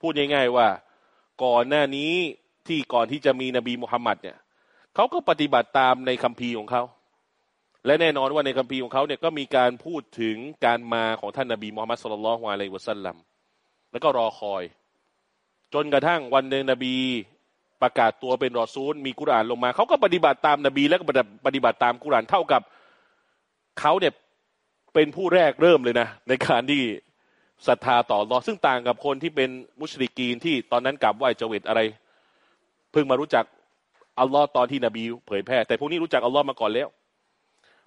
พูดง่ายๆว่า ก่อนหน้านี้ที่ก่อนที่จะมีนบีมุฮัมมัดเนี่ยเขาก็ปฏิบัติตามในคัมภีร์ของเขา และแน่นอนว่าในคัมภีร์ของเขาเนี่ยก็มีการพูดถึงการมาของท่านนบีมุฮัมมัดสุลลัลลอฮุอะลัยวะสัลลัมแล้วก็รอคอย จนกระทั่งวันหนึ่งนบี ประกาศตัวเป็นรอซูล มีกุรานลงมา เขาก็ปฏิบัติตามนบี แล้วก็ปฏิบัติตามกุรานเท่ากับเขาเนี่ยเป็นผู้แรกเริ่มเลยนะ ในการที่ศรัทธาต่ออัลลอซึ่งต่างกับคนที่เป็นมุชริกีนที่ตอนนั้นกลับไหวเจวิตอะไร เพิ่งมารู้จักอัลลอฮ์ตอนที่นบีเผยแพร่แต่พวกนี้รู้จักอัลลอฮ์มาก่อนแล้ว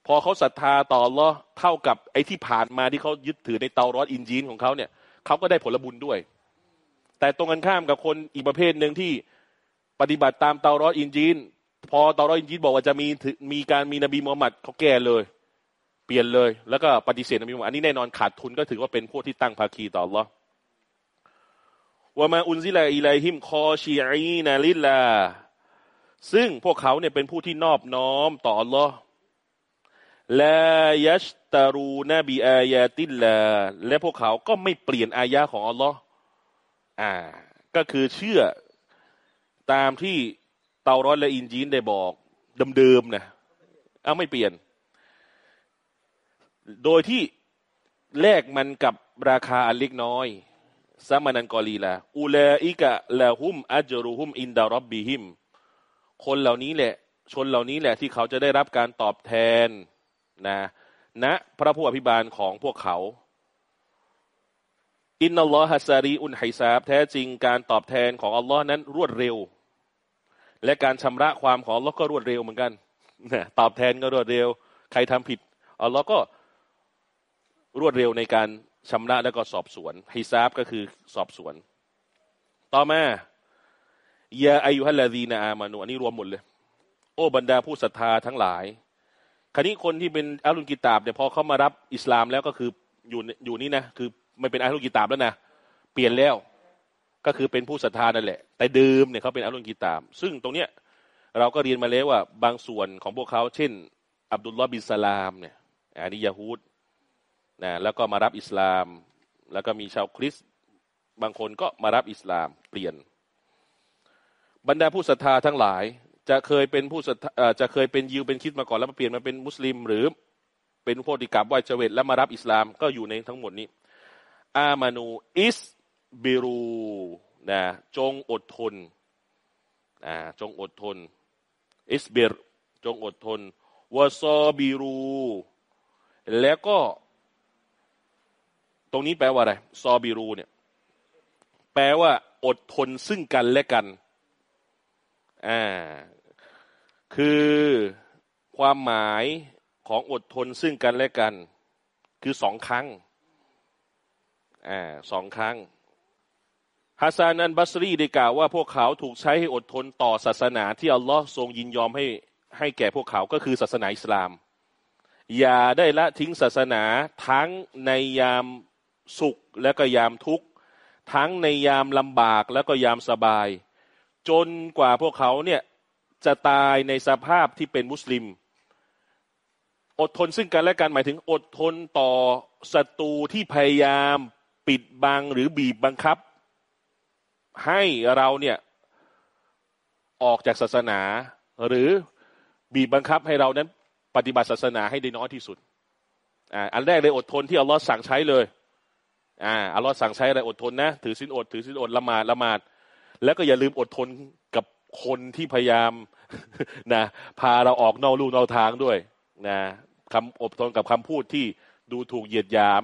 พอเขาศรัทธาต่ออัลลอฮ์เท่ากับไอ้ที่ผ่านมาที่เขายึดถือในเตารอตอินญีลของเขาเนี่ยเขาก็ได้ผลบุญด้วย แต่ตรงกันข้ามกับคนอีกประเภทหนึ่งที่ ปฏิบัติตามเตารอตอินญีล พอเตารอตอินญีลบอกว่าจะมีถึงมีการมีนบีมูฮัมมัดเขาแก้เลย เปลี่ยนเลย แล้วก็ปฏิเสธนบีมุฮัมมัดอันนี้แน่นอนขาดทุนก็ถือว่าเป็นพวกที่ตั้งภาคีต่อ อัลลอฮ์ وما أنزل إليهم خاشعين للهซึ่งพวกเขาเนี่ยเป็นผู้ที่นอบน้อมต่อ Allah และยัชตารูนบีอายาติลลาและพวกเขาก็ไม่เปลี่ยนอายะของ Allah อ่า ก็คือเชื่อ ตามที่เตาร้อนและอินจีนได้บอกเดิมๆนะเอาไม่เปลี่ยน โดยที่แลกมันกับราคาอันเล็กน้อยซามานันกอลีละอูลาอิกะละหุมอัจรุหุมอินดารบบิฮิมคนเหล่านี้แหละ ชนเหล่านี้แหละที่เขาจะได้รับการตอบแทนนะณนะพระผู้อภิบาลของพวกเขา อินนัลลอฮะซารีอุนไฮซาบแท้จริงการตอบแทนของอัลลอฮ์นั้นรวดเร็ว และการชำระความของอัลลอฮ์ก็รวดเร็วเหมือนกันนะตอบแทนก็รวดเร็ว ใครทำผิดอัลลอฮ์ก็รวดเร็วในการชำระแล้วก็สอบสวนไฮซาบก็คือสอบสวน ต่อมายาอายุฮัลลาดีนาอามานุอันนี้รวมหมดเลย โอ้บรรดาผู้ศรัทธาทั้งหลาย คราวนี้คนที่เป็นอัลลุนกิตาบเนี่ยพอเขามารับอิสลามแล้วก็คืออยู่อยู่นี่นะคือไม่เป็นอัลลุนกิตาบแล้วนะเปลี่ยนแล้ว ก็คือเป็นผู้ศรัทธานั่นแหละ แต่เดิมเนี่ยเขาเป็นอัลลุนกิตาบซึ่งตรงเนี้ยเราก็เรียนมาแล้วว่าบางส่วนของพวกเขาเช่น อับดุลลอฮ์บินสลามเนี่ยอันนี้ยาฮูดนะแล้วก็มารับอิสลาม แล้วก็มีชาวคริสต์บางคนก็มารับอิสลามเปลี่ยน บรรดาผู้ศรัทธาทั้งหลาย จะเคยเป็นผู้ศรัทธาจะเคยเป็นยิวเป็นคิดมาก่อนแล้วมาเปลี่ยนมาเป็นมุสลิม หรือเป็นพวกที่กราบไหว้เจเวตแล้วมารับอิสลามก็อยู่ในทั้งหมดนี้ อามานูอิส บิรูนะจงอดทนนะจงอดทนอิสเบรจงอดทนวาซอบิรู แล้วก็ ตรงนี้แปลว่าอะไร ซอบิรูเนี่ย แปลว่า อดทนซึ่งกันและกันอ่าคือความหมายของอดทนซึ่งกันและกัน คือสองครั้งอ่าสองครั้ง ฮัสซานันบัสรีได้กล่าวว่าพวกเขาถูกใช้ให้อดทนต่อศาสนาที่อัลลอฮ์ทรงยินยอมให้ให้แก่พวกเขาก็คือศาสนาอิสลาม อย่าได้ละทิ้งศาสนาทั้งในยามสุขและก็ยามทุกข์ ทั้งในยามลำบากแล้วก็ยามสบาย จนกว่าพวกเขาเนี่ยจะตายในสภาพที่เป็นมุสลิม อดทนซึ่งกันและกันหมายถึงอดทนต่อศัตรูที่พยายามปิดบังหรือบีบบังคับ ให้เราเนี่ยออกจากศาสนา หรือบีบบังคับให้เรานั้นปฏิบัติศาสนาให้ได้น้อยที่สุดอ่าอันแรกเลยอดทนที่อัลลอฮ์สั่งใช้เลยอ่าอัลลอฮ์สั่งใช้อะไรอดทนนะถือสินอด ถือสินอดละหมาดละหมาด แล้วก็อย่าลืมอดทนกับคนที่พยายามนะพาเราออกนอกลู่นอกทางด้วยนะคำอดทนกับคำพูดที่ดูถูกเหยียดหยาม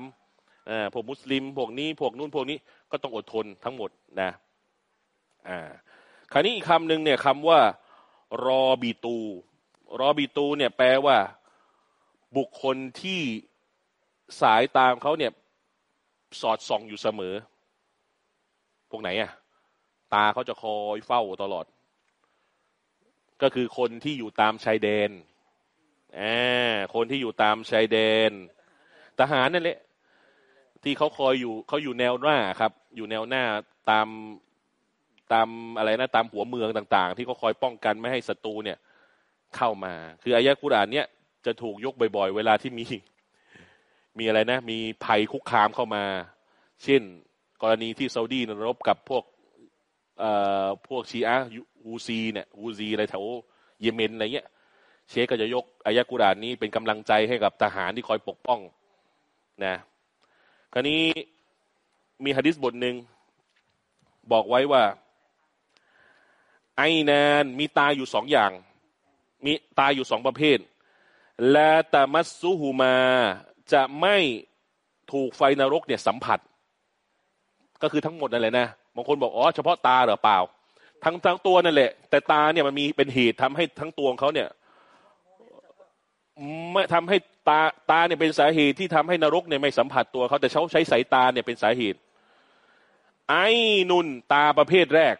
อ่าพวกมุสลิมพวกนี้พวกนู้นพวกนี้ก็ต้องอดทนทั้งหมดนะ อ่าคราวนี้อีกคำหนึ่งเนี่ยคำว่ารอบีตู รอบีตูเนี่ยแปลว่า บุคคลที่สายตามเขาเนี่ยสอดส่องอยู่เสมอ พวกไหนอะตาเขาจะคอยเฝ้าตลอด ก็คือคนที่อยู่ตามชายแดนอ่าคนที่อยู่ตามชายแดน ทหารนั่นแหละที่เขาคอยอยู่เขาอยู่แนวหน้าครับ อยู่แนวหน้าตาม ตามอะไรนะตามหัวเมืองต่าง ๆ ที่เขาคอยป้องกันไม่ให้ศัตรูเนี่ยเข้ามา คืออายะกุรานเนี่ยจะถูกยกบ่อย ๆ เวลาที่มี มีอะไรนะ มีภัยคุกคามเข้ามา เช่น กรณีที่ซาอุดีนรบกับพวกเอ่อพวกชีอะฮูซีเนี่ยฮูซีอะไรแถวเยเมนอะไรเงี้ย เชคก็จะยกอายะกุรานนี้เป็นกำลังใจให้กับทหารที่คอยปกป้องนะคราวนี้มีฮะดิษบทหนึ่งบอกไว้ว่า ไอนานมีตาอยู่สองอย่าง มีตาอยู่สองประเภท และตามัสซูฮูมาจะไม่ถูกไฟนรกเนี่ยสัมผัส ก็คือทั้งหมดนั่นแหละนะบางคนบอกอ๋อเฉพาะตาเหรอเปล่า ทั้งทั้งตัวนั่นแหละ แต่ตาเนี่ยมันมีเป็นเหตุทำให้ทั้งตัวของเขาเนี่ยไม่ทำให้ตาตาเนี่ยเป็นสาเหตุที่ทำให้นรกเนี่ยไม่สัมผัสตัวเขาแต่เขาใช้สายตาเนี่ยเป็นสาเหตุ ไอ้นุนตาประเภทแรก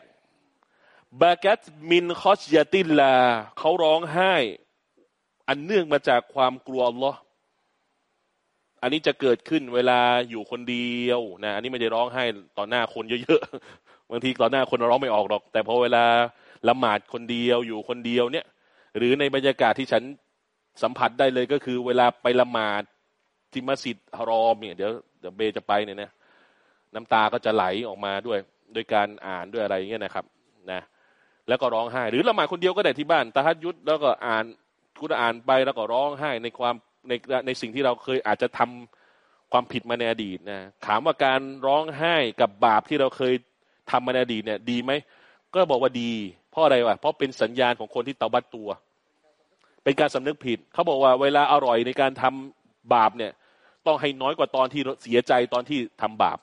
บาเกตมินคอสยาติลาเขาร้องไห้ อันเนื่องมาจากความกลัวอัลลอฮ์อันนี้จะเกิดขึ้นเวลาอยู่คนเดียวนะอันนี้ไม่ได้ร้องไห้ต่อหน้าคนเยอะๆบางทีต่อหน้าคนร้องไม่ออกหรอก แต่พอเวลาละหมาดคนเดียวอยู่คนเดียวเนี่ย หรือในบรรยากาศที่ฉันสัมผัสได้เลยก็คือ เวลาไปละหมาดที่มัสยิดฮารอมเนี่ยเดี๋ยวเดี๋ยวเบจะไปเนี่ยนะน้ำตาก็จะไหลออกมาด้วย โดยการอ่านด้วยอะไรอย่างเงี้ยนะครับ นะ แล้วก็ร้องไห้ หรือละหมาดคนเดียวก็ได้ที่บ้านตาฮัดยุดแล้วก็อ่านกุรอ่านไปแล้วก็ร้องไห้ในความในในสิ่งที่เราเคยอาจจะทำความผิดมาในอดีตนะถามว่าการร้องไห้กับบาปที่เราเคยทำมาในอดีตเนี่ย ดีไหมก็บอกว่าดีเพราะอะไรวะเพราะเป็นสัญญาณของคนที่เตาบัตตัว เป็นการสำนึกผิด เขาบอกว่าเวลาอร่อยในการทำบาปเนี่ย ต้องให้น้อยกว่าตอนที่เสียใจตอนที่ทำบาป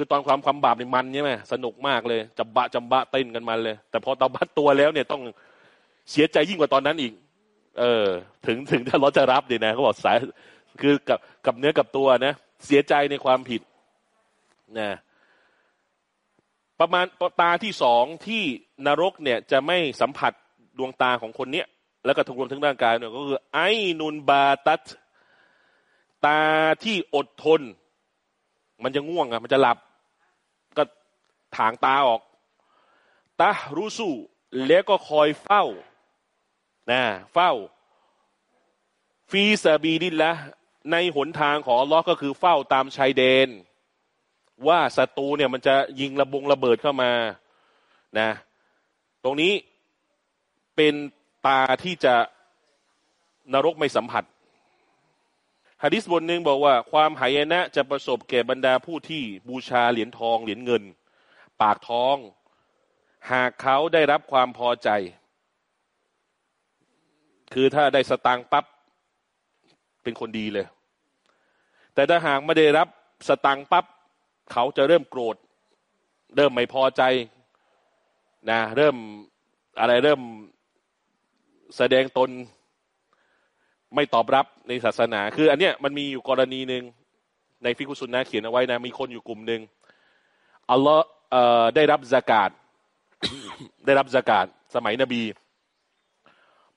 คือตอนความความบาปเนี่ยมันใช่ไหมสนุกมากเลยจำบะจำบะเต้นกันมันเลย แต่พอเตาบัตตัวแล้วเนี่ยต้องเสียใจยิ่งกว่าตอนนั้นอีก เออ ถึงถึงถ้าเราจะรับดีนะเขาบอกสายคือกับกับเนื้อกับตัวนะเสียใจในความผิดนะประมาณตาที่สองที่นรกเนี่ยจะไม่สัมผัสดวงตาของคนเนี้ยแล้วก็ทั้งรวมทั้งร่างกายเนี่ยก็คือ ไอ้นุนบาตัตตาที่อดทน มันจะง่วงอะมันจะหลับ ถางตาออกตารู้สู้แล้วก็คอยเฝ้านะเฝ้า ฟีสบีดินละในหนทางของลอก็คือเฝ้าตามชายแดน ว่าศัตรูเนี่ยมันจะยิงระบงระเบิดเข้ามานะตรงนี้เป็นตาที่จะนรกไม่สัมผัสฮะดิษบทหนึ่งบอกว่า ความหายนะจะประสบแก่บรรดาผู้ที่บูชาเหรียญทองเหรียญเงิน ปากท้อง หากเขาได้รับความพอใจ คือถ้าได้สตางค์ปั๊บเป็นคนดีเลย แต่ถ้าหากไม่ได้รับสตังค์ปั๊บเขาจะเริ่มโกรธ เริ่มไม่พอใจนะเริ่มอะไรเริ่มแสดงตนไม่ตอบรับในศาสนา คือ อันเนี้ยมันมีอยู่กรณีหนึ่งในฟิกุสุนนะเขียนเอาไว้นะ มีคนอยู่กลุ่มหนึ่งอัลลอฮ์ ได้รับสกาดได้รับสกาดสมัยนบี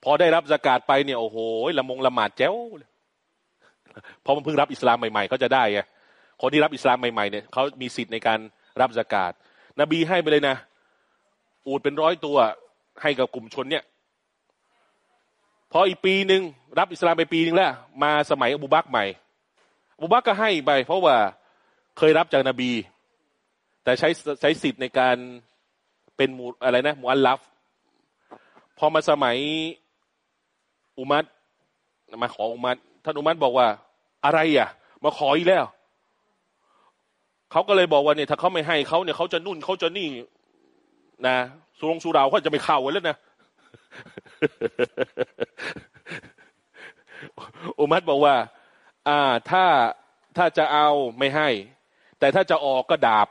พอได้รับสกาดไปเนี่ยโอ้โหละมงละหมาดแจ้วพราะมันเพิ่งรับอิสลามใหม่ๆเขาจะได้ไงคนที่รับอิสลามใหม่ๆเนี่ยเขามีสิทธิ์ในการรับสกาดนบีให้ไปเลยนะ อูดเป็นร้อยตัวให้กับกลุ่มชนเนี่ย พออีกปีหนึ่งรับอิสลามไปปีหนึ่งแล้ว มาสมัยอบูบักใหม่อบูบักก็ให้ไป เพราะว่าเคยรับจากนบี แต่ใช้ใช้สิทธิ์ในการเป็นมูอะไรนะมูอัลลัฟพอมาสมัยอุมัตมาขออุมัตท่านอุมัตบอกว่า อะไรอะ มาขออีกแล้วเขาก็เลยบอกว่าเนี่ยถ้าเขาไม่ให้เขาเนี่ยเขาจะนุ่นเขาจะนี่นะสุรงสุราวเขาจะไม่เข้าไว้แล้วนะอุมัตบอกว่า อ่าถ้าถ้าจะเอาไม่ให้ แต่ถ้าจะออกก็ดาบ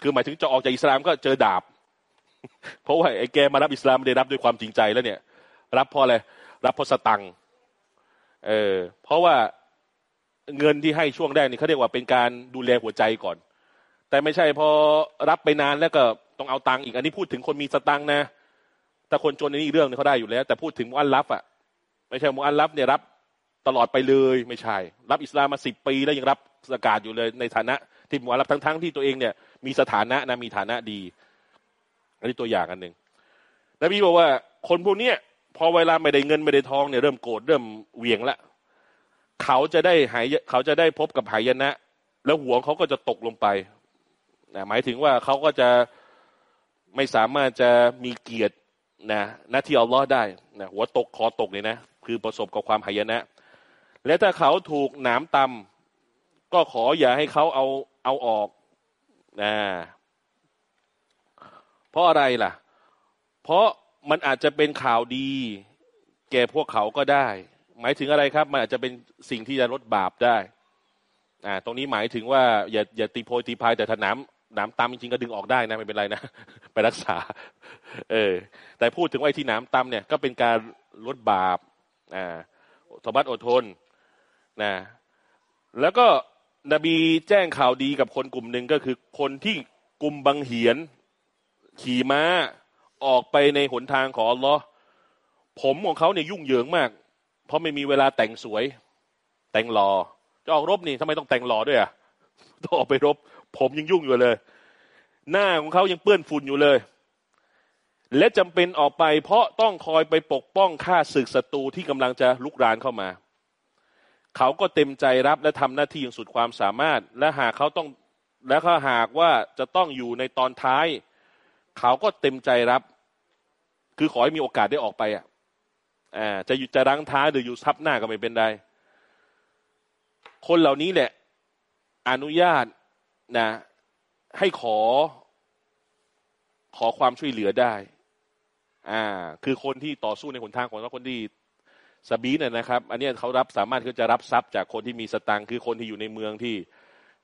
คือหมายถึงจะออกจากอิสลามก็เจอดาบ เพราะว่าไอ้แกมารับอิสลามได้รับด้วยความจริงใจแล้วเนี่ย รับเพราะอะไรรับเพราะสตังเออเพราะว่าเงินที่ให้ช่วงแรกนี่เขาเรียกว่าเป็นการดูแลหัวใจก่อน แต่ไม่ใช่พอรับไปนานแล้วก็ต้องเอาตังค์อีกอันนี้พูดถึงคนมีสตังค์นะถ้าคนจนในนี้เรื่องเขาได้อยู่แล้ว แต่พูดถึงมุอัลลัฟอะไม่ใช่มุอัลลัฟเนี่ยรับตลอดไปเลยไม่ใช่ รับอิสลามมาสิบปีแล้วยังรับสกาดอยู่เลยในฐานะที่มุอัลลัฟทั้งๆที่ตัวเองเนี่ย มีสถานะนะมีฐานะดี อันนี้ตัวอย่างอันหนึ่งนบีบอกว่าคนพวกเนี้ยพอเวลาไม่ได้เงินไม่ได้ทองเนี่ยเริ่มโกรธเริ่มเวียงละเขาจะได้หายเขาจะได้พบกับหายนะ แล้วหัวเขาก็จะตกลงไปนะหมายถึงว่าเขาก็จะไม่สามารถจะมีเกียรตินะหน้าที่อัลลอฮ์ได้นะหัวตกคอตกเนี่ยนะคือประสบกับความหายนะ และถ้าเขาถูกหนามตำก็ขออย่าให้เขาเอาเอาออก นะเพราะอะไรล่ะ เพราะมันอาจจะเป็นข่าวดี แก่พวกเขาก็ได้ หมายถึงอะไรครับ มันอาจจะเป็นสิ่งที่จะลดบาปได้อ่าตรงนี้หมายถึงว่าอย่าอย่าตีโพยตีพายแต่ถ้าน้ำน้ำตามจริงๆก็ดึงออกได้นะไม่เป็นไรนะ ไปรักษา เออ แต่พูดถึงว่าที่น้ำตำเนี่ย ก็เป็นการลดบาปอ่าสบัดอดทนนะแล้วก็ นบีแจ้งข่าวดีกับคนกลุ่มหนึ่งก็คือคนที่กลุ่มบังเหียน ขี่ม้าออกไปในหนทางของอัลลอฮ์ผมของเขาเนี่ยยุ่งเหยิงมาก เพราะไม่มีเวลาแต่งสวย แต่งรอจะออกรบนี่ทำไมต้องแต่งรอด้วยอะต้องออกไปรบ ผมยังยุ่งอยู่เลย หน้าของเขายังเปื้อนฝุ่นอยู่เลย และจำเป็นออกไป เพราะต้องคอยไปปกป้องฆ่าศึกศัตรูที่กำลังจะลุกรานเข้ามา เขาก็เต็มใจรับและทำหน้าที่อย่างสุดความสามารถ และหากเขาต้องและถ้าหากว่าจะต้องอยู่ในตอนท้าย เขาก็เต็มใจรับ คือขอให้มีโอกาสได้ออกไปอะอ่าจะอยู่จะรั้งท้ายหรืออยู่ทับหน้าก็ไม่เป็นไรคนเหล่านี้แหละ อนุญาตนะ ให้ขอขอความช่วยเหลือได้ อ่า คือคนที่ต่อสู้ในหนทางของคนที่ สบีเนี่ยนะครับ อันนี้เขารับสามารถเขาจะรับทรัพย์จากคนที่มีสตังค์คือคนที่อยู่ในเมืองที่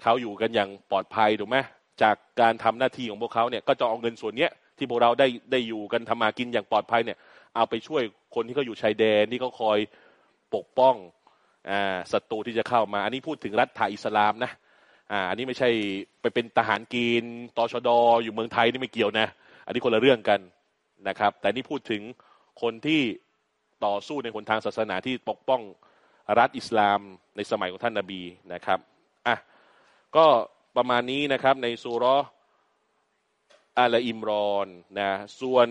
เขาอยู่กันอย่างปลอดภัยถูกไหมจากการทำหน้าที่ของพวกเขาเนี่ยก็จะเอาเงินส่วนเนี้ยที่พวกเราได้ได้อยู่กันทำมากินอย่างปลอดภัยเนี่ย เอาไปช่วยคนที่เขาอยู่ชายแดนที่เขาคอยปกป้องอ่าศัตรูที่จะเข้ามา อันนี้พูดถึงรัฐไทยอิสลามนะอ่าอันนี้ไม่ใช่ไปเป็นทหารกีนตชดอยู่เมืองไทยนี่ไม่เกี่ยวนะ อันนี้คนละเรื่องกันนะครับ แต่นี่พูดถึงคนที่ ต่อสู้ในหนทางศาสนาที่ปกป้องรัฐอิสลามในสมัยของท่านนาบีนะครับอะก็ประมาณนี้นะครับในสุรอาลอิมรอนนะส่วน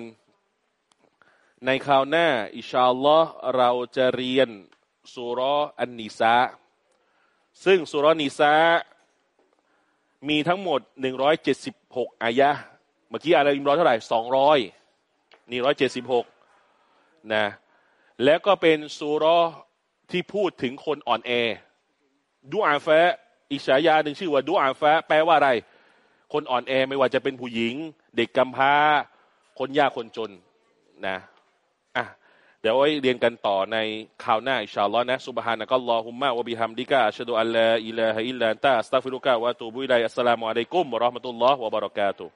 ในคราวหน้า อิชาอัลลอฮ์เราจะเรียนสุรอันนิซาซึ่งสุรนิซามีทั้งหมด 176 อายะ เมื่อกี้อาลอิมรอนเท่าไหร่ 200 นี่ 176 นะ แล้วก็เป็นสุรอที่พูดถึงคนอ่อนแอดูอาแฟะอิชายาหนึ่งชื่อว่าดูอาแฟแปลว่าอะไร คนอ่อนแอไม่ว่าจะเป็นผู้หญิง เด็กกำพร้า คนยากคนจนนะอะเดี๋ยวไว้เรียนกันต่อในคราวหน้าอิชาอัลลอนะซุบฮานะกัลลอฮุมมะวะบิฮัมดิกะอัชฮะดุอัลลาอิลาฮะอิลลันตะอัสตัฟิรุกะวะอะตูบุอิลัยอัสสลามุอะลัยกุมวะเราะห์มะตุลลอฮ์วะบะเราะกาตุฮ์